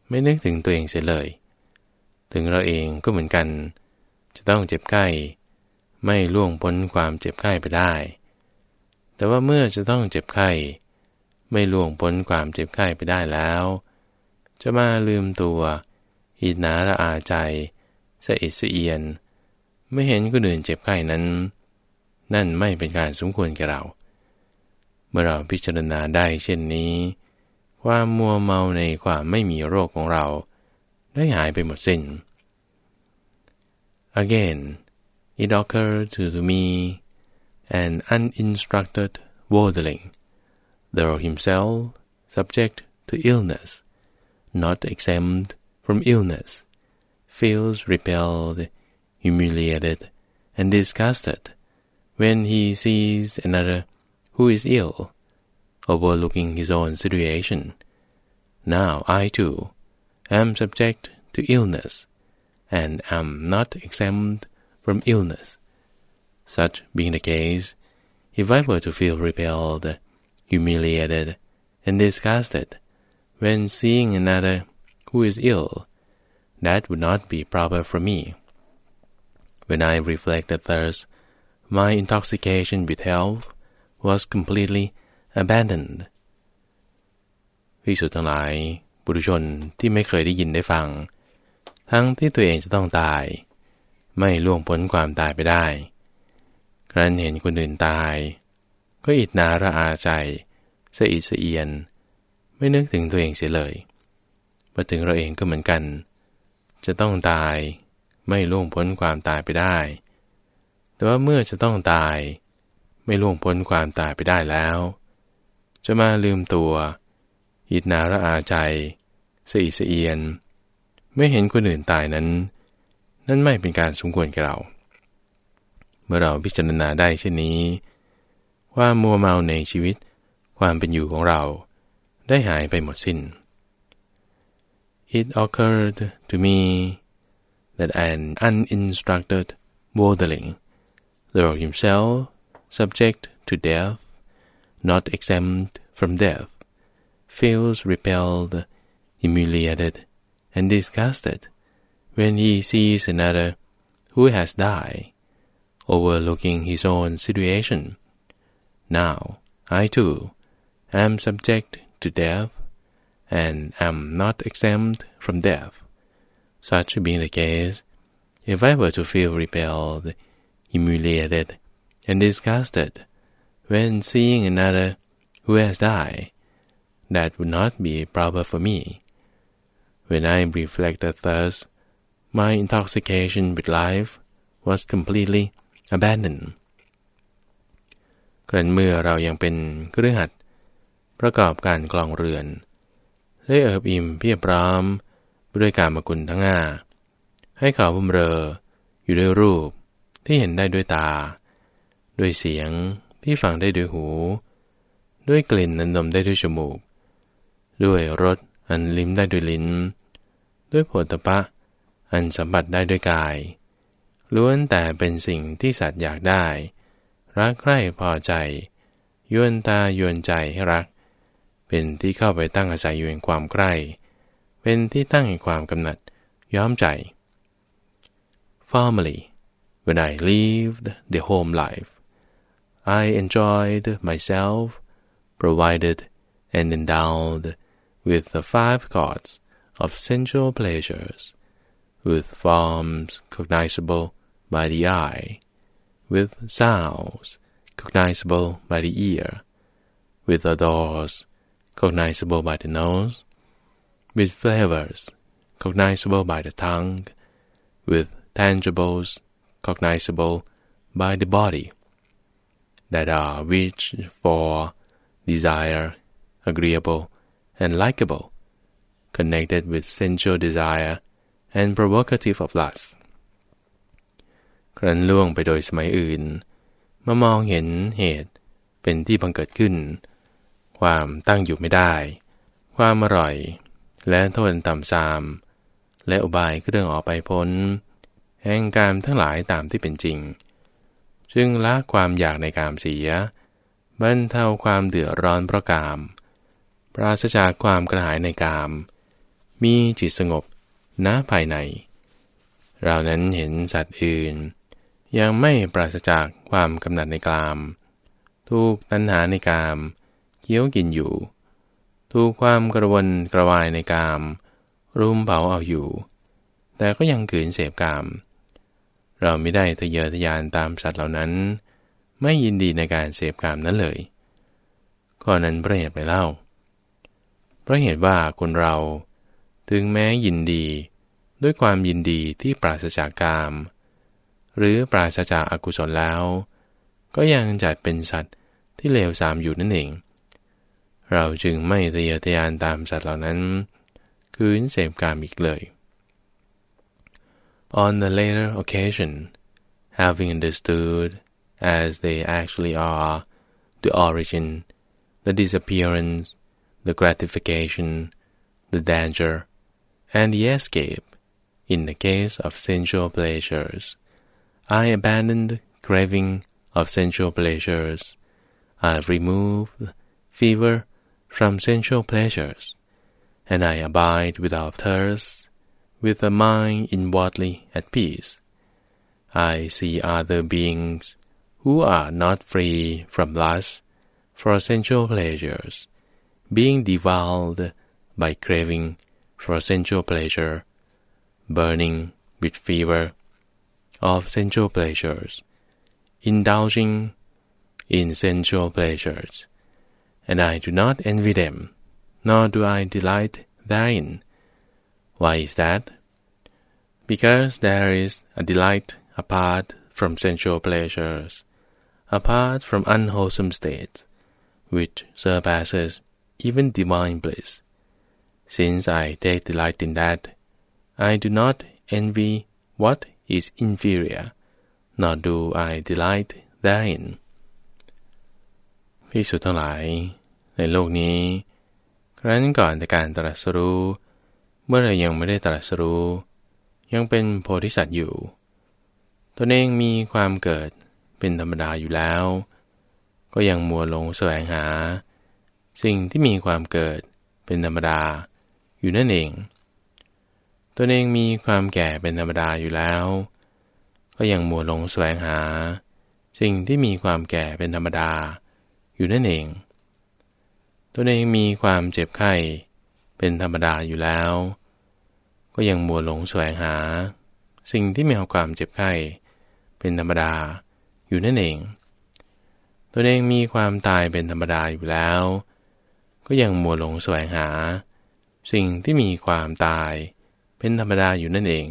ไม่นึกถึงตัวเองเสียเลย ถึงเราเองก็เหมือนกัน จะต้องเจ็บไข้ไม่ล่วงพ้นความเจ็บไข้ไปได้ แต่ว่าเมื่อจะต้องเจ็บไข้ไม่ล่วงพ้นความเจ็บไข้ไปได้แล้ว จะมาลืมตัว อิดนาละอาใจสะอิดสะเอียน ไม่เห็นคนอื่นเจ็บไข้นั้น นั่นไม่เป็นการสมควรแก่เรา เมื่อเราพิจารณาได้เช่นนี้ ความมัวเมาในความไม่มีโรคของเรา ได้หายไปหมดสิ้น Again it occurred to me an uninstructed worldling though himself subject to illness not exempt from illness, feels repelled, humiliated, and disgusted when he sees another who is ill, overlooking his own situation. Now I too am subject to illness, and am not exempt from illness. Such being the case, if I were to feel repelled, humiliated, and disgusted, when seeing another who is ill, that would not be proper for me. When I reflected thus, my intoxication with health was completely abandoned. วิสุทธ์ทั้งหลายบุรุชนที่ไม่เคยได้ยินได้ฟัง ทั้งที่ตัวเองจะต้องตาย ไม่ล่วงพ้นความตายไปได้ ครั้นเห็นคนอื่นตาย ก็อิดนาระอาใจสะอิดสะเอียน ไม่นึกถึงตัวเองเสียเลยมาถึงเราเองก็เหมือนกัน จะต้องตาย ไม่ล่วงพ้นความตายไปได้ แต่ว่าเมื่อจะต้องตาย ไม่ล่วงพ้นความตายไปได้แล้ว จะมาลืมตัว อิดนาระอาใจสะอิดสะเอียน ไม่เห็นคนอื่นตายนั้น นั่นไม่เป็นการสมควรแก่เรา เมื่อเราพิจารณาได้เช่นนี้ว่ามัวเมาในชีวิต ความเป็นอยู่ของเรา ได้หายไปหมดสิน้น It occurred to me that an uninstructed worldling, though himself subject to death, not exempt from death, feels repelled, humiliated, and disgusted when he sees another who has died, overlooking his own situation. Now, I too am subject to death, and am not exempt from death. Such being the case, if I were to feel repelled, humiliated, and disgusted when seeing another who has died, that would not be proper for me. When I reflected thus, my intoxication with life was completely abandoned. ครั้นเมื่อเรายังเป็นเครือขัดประกอบการกลองเรือน ได้เอิบอิ่มเพียบพร้อมด้วยการมกุลทั้งห้าให้เขาบุมเรออยู่ด้วยรูปที่เห็นได้ด้วยตา ด้วยเสียงที่ฟังได้ด้วยหู ด้วยกลิ่นนันดมได้ด้วยจมูก ด้วยรสอันลิ้มได้ด้วยลิ้น ด้วยผลตภะอันสัมผัสได้ด้วยกาย ล้วนแต่เป็นสิ่งที่สัตว์อยากได้ รักใคร่พอใจยวนตายวนใจให้รัก เป็นที่เข้าไปตั้งอาศัยอยู่ในความใกล้ เป็นที่ตั้งแห่งความกำหนัดย้อมใจ Formerly when I lived the home life I enjoyed myself provided and endowed with the five chords of sensual pleasures with forms cognizable by the eye with sounds cognizable by the ear with odors cognizable by the nose, with flavors cognizable by the tongue, with tangibles cognizable by the body, that are which for desire, agreeable, and likable, connected with sensual desire and provocative of lust ครั้นล่วงไปโดยสมัยอื่นมามองเห็นเหตุเป็นที่บังเกิดขึ้น ความตั้งอยู่ไม่ได้ ความอร่อย และโทษต่ำซาม และอุบายเครื่องออกไปพ้น แห่งการทั้งหลายตามที่เป็นจริง จึงละความอยากในกามเสียบรรเทาความเดือดร้อนเพราะกาม ปราศจากความกระหายในกาม มีจิตสงบณภายใน เรานั้นเห็นสัตว์อื่น ยังไม่ปราศจากความกำหนัดในกาม ถูกตัณหาในกามเคี้ยวกินอยู่ ถูกความกระวนกระวายในกาม รุมเผาเอาอยู่ แต่ก็ยังขืนเสพกามเเราไม่ได้ทะเยอทะยานตามสัตว์เหล่านั้น ไม่ยินดีในการเสพกามนั้นเลยก็นั้นเพราะเหตุไปเล่า เพราะเหตุว่าคนเราถึงแม้ยินดี ด้วยความยินดีที่ปราศจากกาม หรือปราศจากอากุศลแล้ว ก็ยังจัดเป็นสัตว์ที่เลวทรามอยู่นั่นเอง เราจึงไม่ทะเยอทะยานตามสัตว์เหล่านั้น คืนเสพกามอีกเลย On the later occasion, having understood, as they actually are, the origin, the disappearance, the gratification, the danger, and the escape, in the case of sensual pleasures, I abandoned craving of sensual pleasures. I removed fever from sensual pleasures, and I abide without thirst, with a mind inwardly at peace. I see other beings who are not free from lust for sensual pleasures, being devoured by craving for sensual pleasure, burning with fever of sensual pleasures, indulging in sensual pleasures, and I do not envy them, nor do I delight therein. Why is that? Because there is a delight apart from sensual pleasures, apart from unwholesome states, which surpasses even divine bliss. Since I take delight in that, I do not envy what is inferior, nor do I delight therein พิสุทั้งหลาย ในโลกนี้ ครั้นก่อนแต่การตรัสรู้ เมื่อเรายังไม่ได้ตรัสรู้ ยังเป็นโพธิสัตว์อยู่ ตนเองมีความเกิดเป็นธรรมดาอยู่แล้ว ก็ยังมัวลงแสวงหา สิ่งที่มีความเกิดเป็นธรรมดาอยู่นั่นเอง ตนเองมีความแก่เป็นธรรมดาอยู่แล้ว ก็ยังมัวลงแสวงหา สิ่งที่มีความแก่เป็นธรรมดาอยู่นั่นเองตนเองมีความเจ็บไข้ เป็นธรรมดาอยู่แล้ว ก็ยังมัวหลงแสวงหา สิ่งที่มีความเจ็บไข้เป็นธรรมดาอยู่นั่นเอง ตัวเองมีความตายเป็นธรรมดาอยู่แล้ว ก็ยังมัวหลงแสวงหา สิ่งที่มีความตายเป็นธรรมดาอยู่นั่นเอง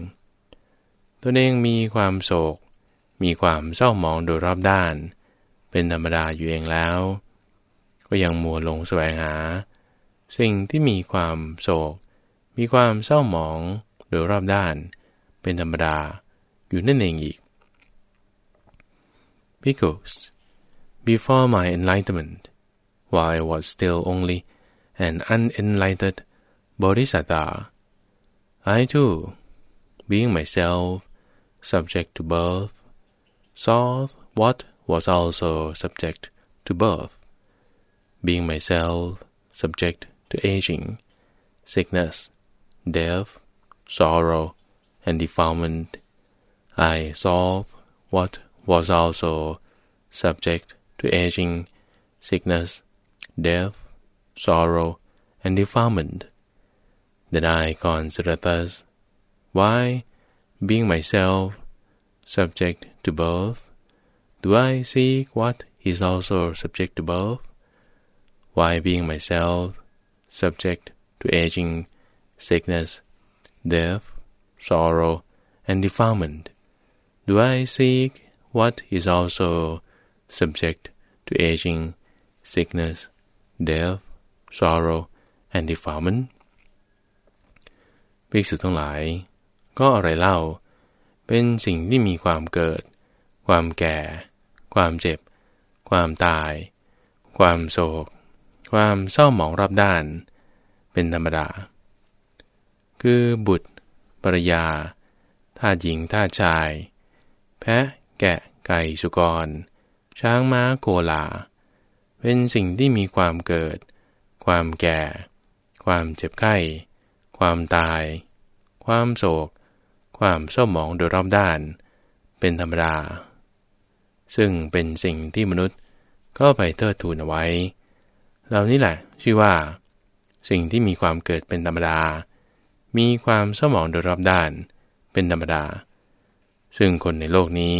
ตัวเองมีความโศก มีความเศร้าหมองโดยรอบด้าน เป็นธรรมดาอยู่เองแล้ว ก็ยังมัวหลงแสวงหา สิ่งที่มีความโศก มีความเศร้าหมองโดยรอบด้าน เป็นธรรมดาอยู่นั่นเองอีก Because before my enlightenment, while I was still only an unenlightened bodhisattva, I too, being myself subject to birth, saw what was also subject to birth, being myself subject to aging, sickness, death, sorrow, and defilement, I saw what was also subject to aging, sickness, death, sorrow, and defilement. Then I consider thus, why, being myself subject to both, do I seek what is also subject to both? Why, being myself subject to aging, sickness, death, sorrow, and defilement, do I seek what is also subject to aging, sickness, death, sorrow, and defilement ภิกษุทั้งหลาย ก็อะไรเล่า เป็นสิ่งที่มีความเกิด ความแก่ ความเจ็บ ความตาย ความโศก ความเศร้าหมองรอบด้าน เป็นธรรมดา คือบุตรปรยาท่าหญิงท่าชาย แพะแกะไก่สุกร ช้างม้าโกลา เป็นสิ่งที่มีความเกิด ความแก่ ความเจ็บไข้ ความตาย ความโศก ความเศร้าหมองโดยรอบด้าน เป็นธรรมดา ซึ่งเป็นสิ่งที่มนุษย์ก็ไปเทิดทูนเอาไว้ เหล่านี้แหละ ชื่อว่า สิ่งที่มีความเกิดเป็นธรรมดา มีความเศร้าหมองโดยรอบด้านเป็นธรรมดา ซึ่งคนในโลกนี้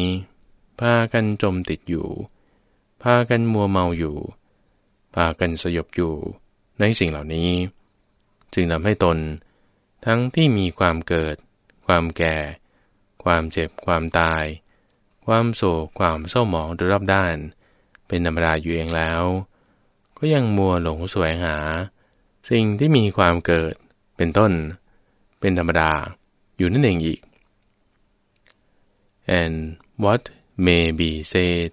พากันจมติดอยู่ พากันมัวเมาอยู่ พากันสยบอยู่ในสิ่งเหล่านี้ จึงทำให้ตน ทั้งที่มีความเกิด ความแก่ ความเจ็บความตาย ความโศกความเศร้าหมองโดยรอบด้าน เป็นธรรมดาอยู่เองแล้ว ก็ยังมัวหลงสวยหา สิ่งที่มีความเกิดเป็นต้น เป็นธรรมดาอยู่นั่นเองอีก and what may be said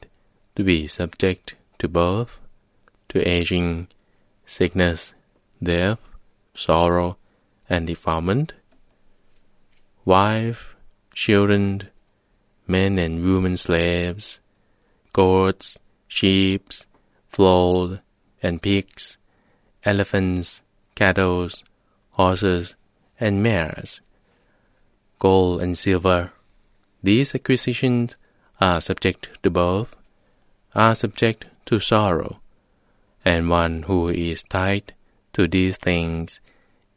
to be subject to both, to aging, sickness, death, sorrow, and defilement. Wife, children, men and women slaves, goats, sheep, foals, and pigs, elephants, cattle, horses, and mares, gold and silver, these acquisitions are subject to both, are subject to sorrow, and one who is tied to these things,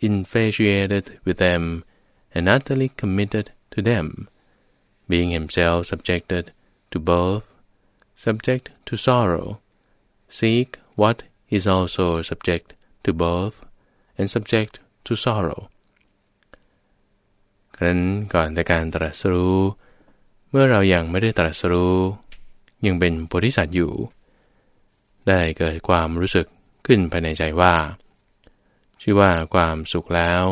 infatuated with them, and utterly committed to them, being himself subjected to both, subject to sorrow, seek what is also subject to both, and subject to sorrow ครั้นก่อนแต่การตรัสรู้ เมื่อเรายัางไม่ได้ตรัสรู้ ยังเป็นโพธิสัตว์อยู่ ได้เกิดความรู้สึกขึ้นภายในใจว่า ชื่อว่าความสุขแล้ว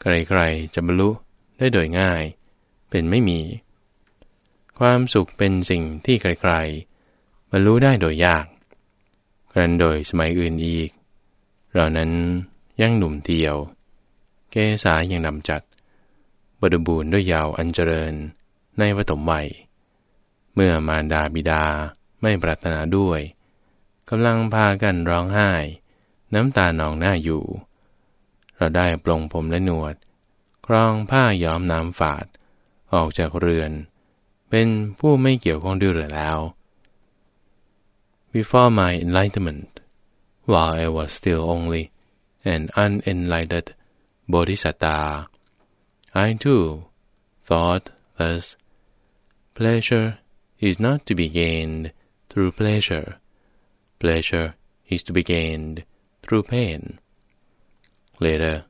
ใครๆจะบรรลุได้โดยง่าย เป็นไม่มี ความสุขเป็นสิ่งที่ใครๆบรรลุได้โดยยาก รันโดยสมัยอื่นอีก เรานั้นยังหนุ่มเทียว เกษายังนำจัด บริบูรณ์ด้วยยาวอันเจริญในปฐมวัย เมื่อมารดาบิดาไม่ปรารถนาด้วยกำลังพากันร้องไห้ น้ำตานองหน้าอยู่ เราได้ปลงผมและหนวด ครองผ้าย้อมน้ำฝาด ออกจากเรือน เป็นผู้ไม่เกี่ยวข้องด้วยเรือแล้ว Before my enlightenment while I was still only an unenlightened bodhisattva, I too thought thus. Pleasure is not to be gained through pleasure. Pleasure is to be gained through pain. Later,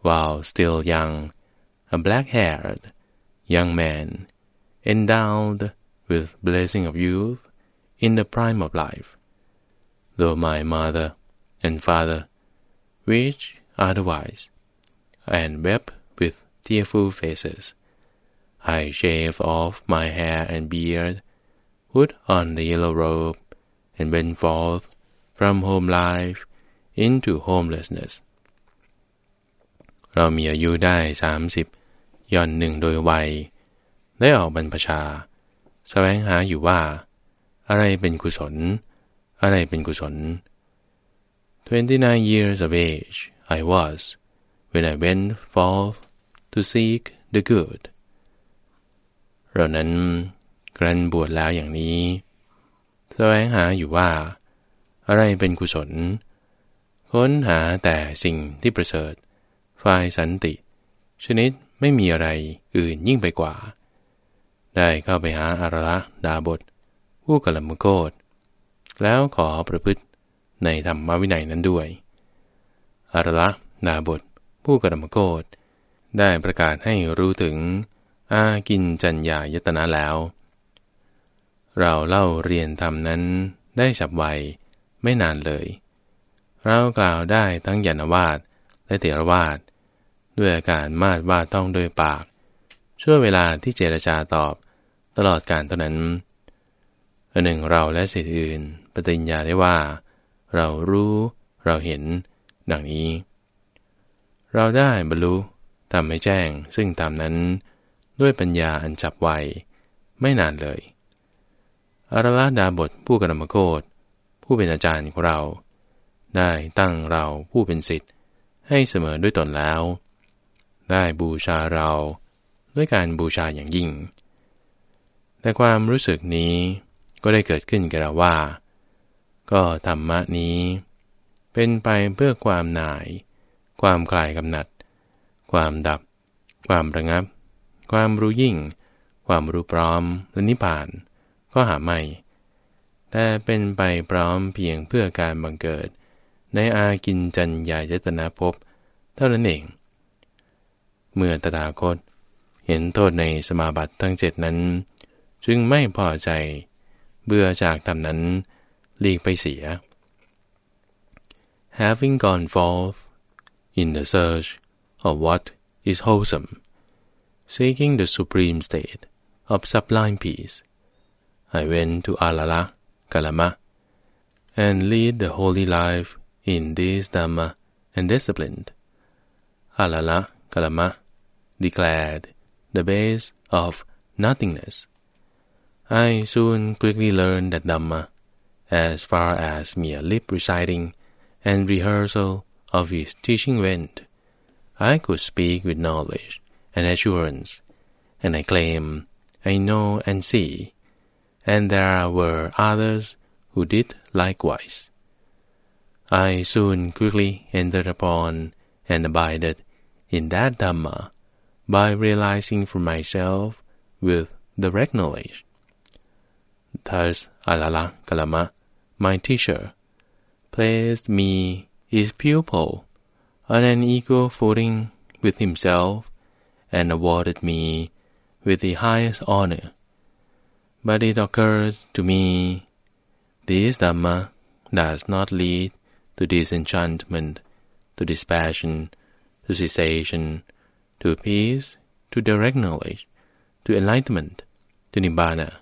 while still young, a black-haired young man, endowed with blessing of youth in the prime of life, though my mother and father which otherwise, and wept with tearful faces. I shaved off my hair and beard, put on the yellow robe, and went forth from home life into homelessness เรามีอายุได้สามสิบย่อนหนึ่งโดยวัยได้ออกบรรพชาสแสวงหาอยู่ว่า อะไรเป็นกุศล อะไรเป็นกุศล Twenty-nine years of age I was when I went forth to seek the good เรานั้นกรันบวชแล้วอย่างนี้แสวงหาอยู่ว่า อะไรเป็นกุศล ค้นหาแต่สิ่งที่ประเสริฐฝ่ายสันติ ชนิดไม่มีอะไรอื่นยิ่งไปกว่า ได้เข้าไปหาอาระดาบท ผู้กลัมโกดแล้วขอประพฤติในธรรมวินัยนั้นด้วยอรละนาบท ผู้กรรมโกฏได้ประกาศให้รู้ถึงอากินจัญญายตนะแล้ว เราเล่าเรียนธรรมนั้นได้ฉับไวไม่นานเลย เรากล่าวได้ทั้งยานวาดและเถรวาดด้วยอาการมาดว่าต้องโดยปาก ช่วเวลาที่เจรจาตอบตลอดการเท่านั้น อันหนึ่งเราและสิทธิอื่น ปฏิญญาได้ว่า เรารู้เราเห็น ดังนี้ เราได้บรรลุทำให้แจ้งซึ่งตามนั้น ด้วยปัญญาอันจับไวไม่นานเลยอารลดาบทผู้กรรมโกศผู้เป็นอาจารย์ของเรา ได้ตั้งเราผู้เป็นสิทธิ์ให้เสมอด้วยตนแล้ว ได้บูชาเราด้วยการบูชาอย่างยิ่ง แต่ความรู้สึกนี้ ก็ได้เกิดขึ้นกับเราว่า ก็ธรรมะนี้ เป็นไปเพื่อความหน่าย ความคลายกำหนัด ความดับ ความระงับ ความรู้ยิ่ง ความรู้พร้อมและนิพพาน ก็หาไม่ แต่เป็นไปพร้อมเพียงเพื่อการบังเกิด ในอากินจัญญายตนาภพเท่านั้นเอง เมื่อตถาคตเห็นโทษในสมาบัติทั้งเจ็ดนั้น จึงไม่พอใจ เบื่อจากธรรมนั้นหลีกไปเสีย Having gone forth in the search of what is wholesome, seeking the supreme state of sublime peace, I went to Alala, Kalama, and lead the holy life in this Dhamma and disciplined. Alala, Kalama declared the base of nothingness. I soon quickly learned that Dhamma as far as mere lip reciting and rehearsal of his teaching went, I could speak with knowledge and assurance, and I claim I know and see, and there were others who did likewise. I soon quickly entered upon and abided in that Dhamma by realizing for myself with direct knowledge. Thus Alala Kalama, my teacher, placed me, his pupil, on an equal footing with himself and awarded me with the highest honor. But it occurs to me, this Dhamma does not lead to disenchantment, to dispassion, to cessation, to peace, to direct knowledge, to enlightenment, to nibbana,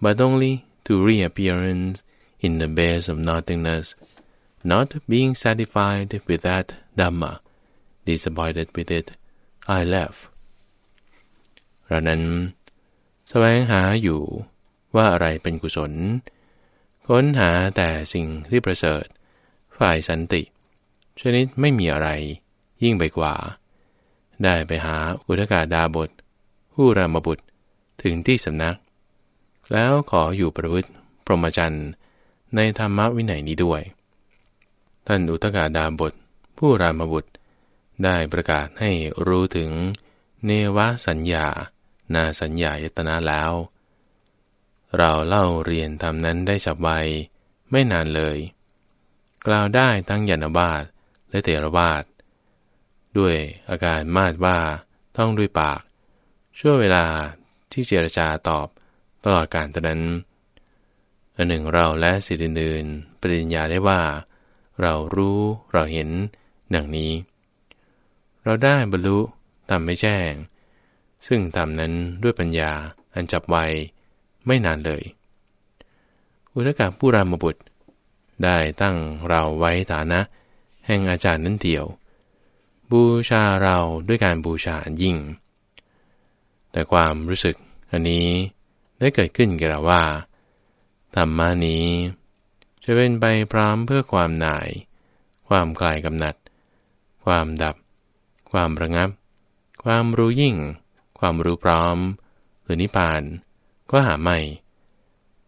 but only to reappearance in the base of nothingness, not being satisfied with that Dhamma, disappointed with it, I left. เรานั้นแสวงหาอยู่ว่าอะไรเป็นกุศล ค้นหาแต่สิ่งที่ประเสริฐ ฝ่ายสันติ ชนิดไม่มีอะไร ยิ่งไปกว่า ได้ไปหาอุทกาดาบทผู้รามบุตรถึงที่สำนัก แล้วขออยู่ประพฤติพรหมจรรย์ในธรรมวินัยนี้ด้วย ท่านอุทกาดาบท ผู้รามบุตร ได้ประกาศให้รู้ถึงเนวสัญญา นาสัญญายตนะแล้ว เราเล่าเรียนทำนั้นได้ฉับไวไม่นานเลย กล่าวได้ทั้งยานบาตและเทรวาตด้วยอาการมาดว่าต้องด้วยปาก ช่วงเวลาที่เจรจาตอบ ตลอดการตอนนั้นอันหนึ่งเราและสิทธิอื่นปริญญาได้ว่า เรารู้เราเห็นดังนี้ เราได้บรรลุทำไม่แจ้ง ซึ่งทำนั้นด้วยปัญญาอันจับไวไม่นานเลย อุตกาผู้รามบุตร ได้ตั้งเราไว้ฐานะ แห่งอาจารย์นั้นเดียว บูชาเราด้วยการบูชาอันยิ่ง แต่ความรู้สึกอันนี้ ได้เกิดขึ้นแก่เราว่าธรรมานี้ จะเป็นไปพร้อมเพื่อความหน่าย ความคลายกำหนัด ความดับ ความระงับ ความรู้ยิ่ง ความรู้พร้อม หรือนิพพาน ก็หาไม่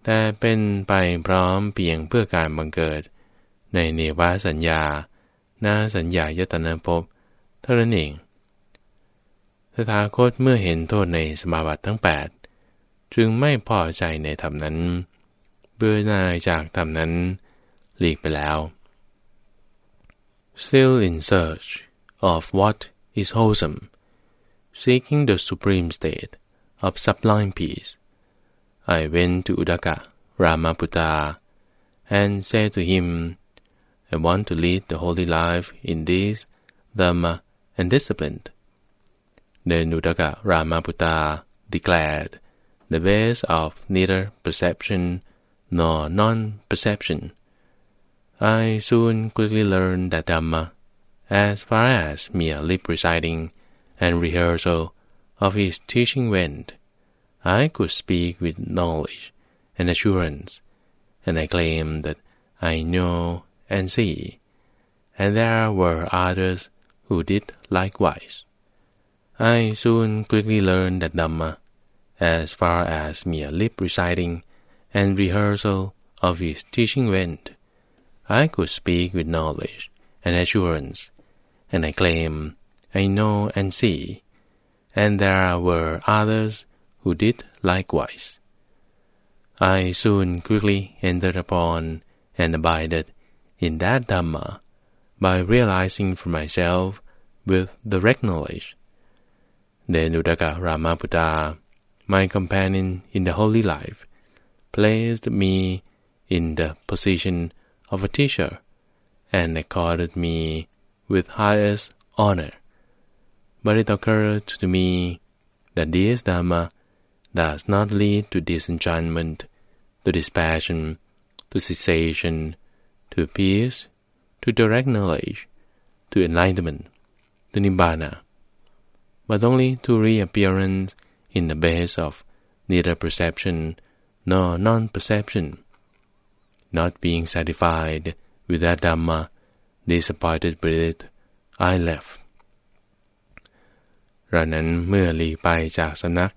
แต่เป็นไปพร้อมเพียงเพื่อการบังเกิด ในเนวสัญญานาสัญญายตนะภพเท่านั้นเองสถาคตเมื่อเห็นโทษในสมาบัติทั้ง 8 จึงไม่พอใจในธรรมนั้น เบื่อหน่ายจากธรรมนั้น หลีกไปแล้ว Still in search of what is wholesome, seeking the supreme state of sublime peace, I went to Udaka Ramaputta and said to him, I want to lead the holy life in this Dhamma and discipline. Then Udaka Ramaputta declared the base of neither perception nor non-perception. I soon quickly learned that Dhamma, as far as mere lip reciting and rehearsal of his teaching went. I could speak with knowledge and assurance, and I claimed that I know and see, and there were others who did likewise. I soon quickly learned that Dhamma, as far as mere lip reciting and rehearsal of his teaching went. I could speak with knowledge and assurance, and I claim I know and see, and there were others who did likewise. I soon quickly entered upon and abided in that Dhamma by realizing for myself with direct knowledge. Then Udaka Ramaputta, my companion in the holy life, placed me in the position of a teacher and accorded me with highest honor. But it occurred to me that this Dhamma does not lead to disenchantment, to dispassion, to cessation, to peace, to direct knowledge, to enlightenment, to nibbana, but only to reappearance in the base of neither perception nor non-perception. Not being satisfied with that Dhamma, disappointed with it, I left. เรานั้นเมื่อหลีไปจากสำนัก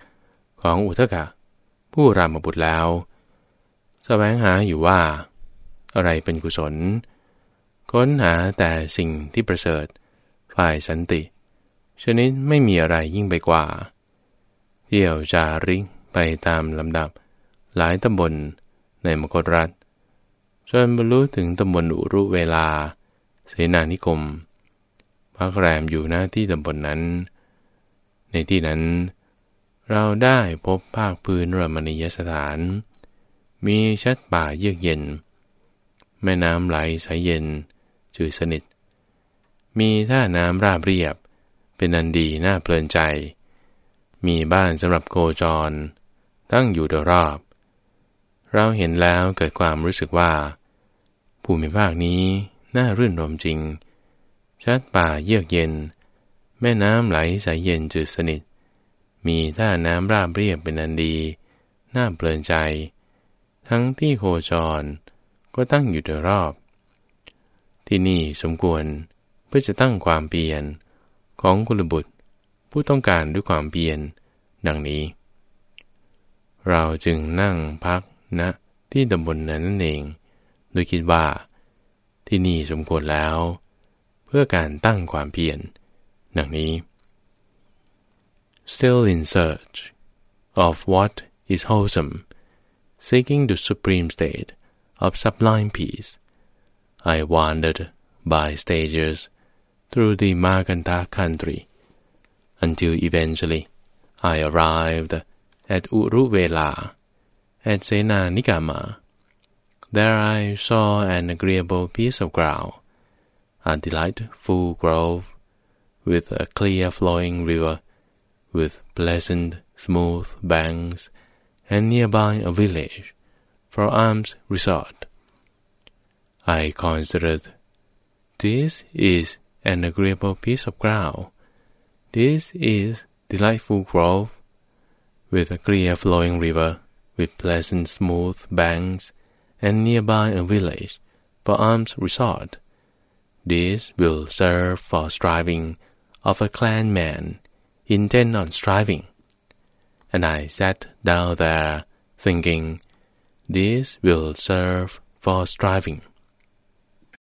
ของอุทกะ ผู้รามบุตรแล้วสแสวงหาอยู่ว่า อะไรเป็นกุศล ค้นหาแต่สิ่งที่ประเสริฐ ฝ่ายสันติ ชนิดไม่มีอะไรยิ่งไปกว่า เที่ยวจาริกไปตามลำดับ หลายตำบลในมคตรัฐจนบรรลุถึงตำบลอุรุเวลา เสนานิคมพักแรมอยู่หน้าที่ตำบลนนั้น ในที่นั้น เราได้พบภาคพื้นรมณียสถาน มีชัดป่าเยือกเย็น แม่น้ำไหลใสยเย็นจืดสนิท มีท่าน้ำราบเรียบ เป็นอันดีน่าเพลินใจ มีบ้านสำหรับโกจร ตั้งอยู่โดยรอบ เราเห็นแล้วเกิดความรู้สึกว่าภูมิภาคนี้น่ารื่นรมจริง ชัดป่าเยือกเย็น แม่น้ำไหลใสเย็นจืดสนิท มีท่าน้ำราบเรียบเป็นอันดี น่าเปลินใจ ทั้งที่โคจรก็ตั้งอยู่โดยรอบ ที่นี่สมควรเพื่อจะตั้งความเปลี่ยนของกุลบุตร ผู้ต้องการด้วยความเปลี่ยนดังนี้ เราจึงนั่งพักณนะที่ตำบลนนั้นเอง โดยคิดว่า ที่นี่สมควรแล้ว เพื่อการตั้งความเพียรดังนี้ Still in search of what is wholesome, seeking the supreme state of sublime peace, I wandered by stages through the Maganta country, until eventually I arrived at Uruvela, at Sena Nigama. There I saw an agreeable piece of ground, a delightful grove, with a clear flowing river, with pleasant smooth banks, and nearby a village for alms resort. I considered this is an agreeable piece of ground. This is delightful grove, with a clear flowing river, with pleasant smooth banks, and nearby a village for alms resort. This will serve for striving of a clan man intent on striving. And I sat down there thinking, this will serve for striving.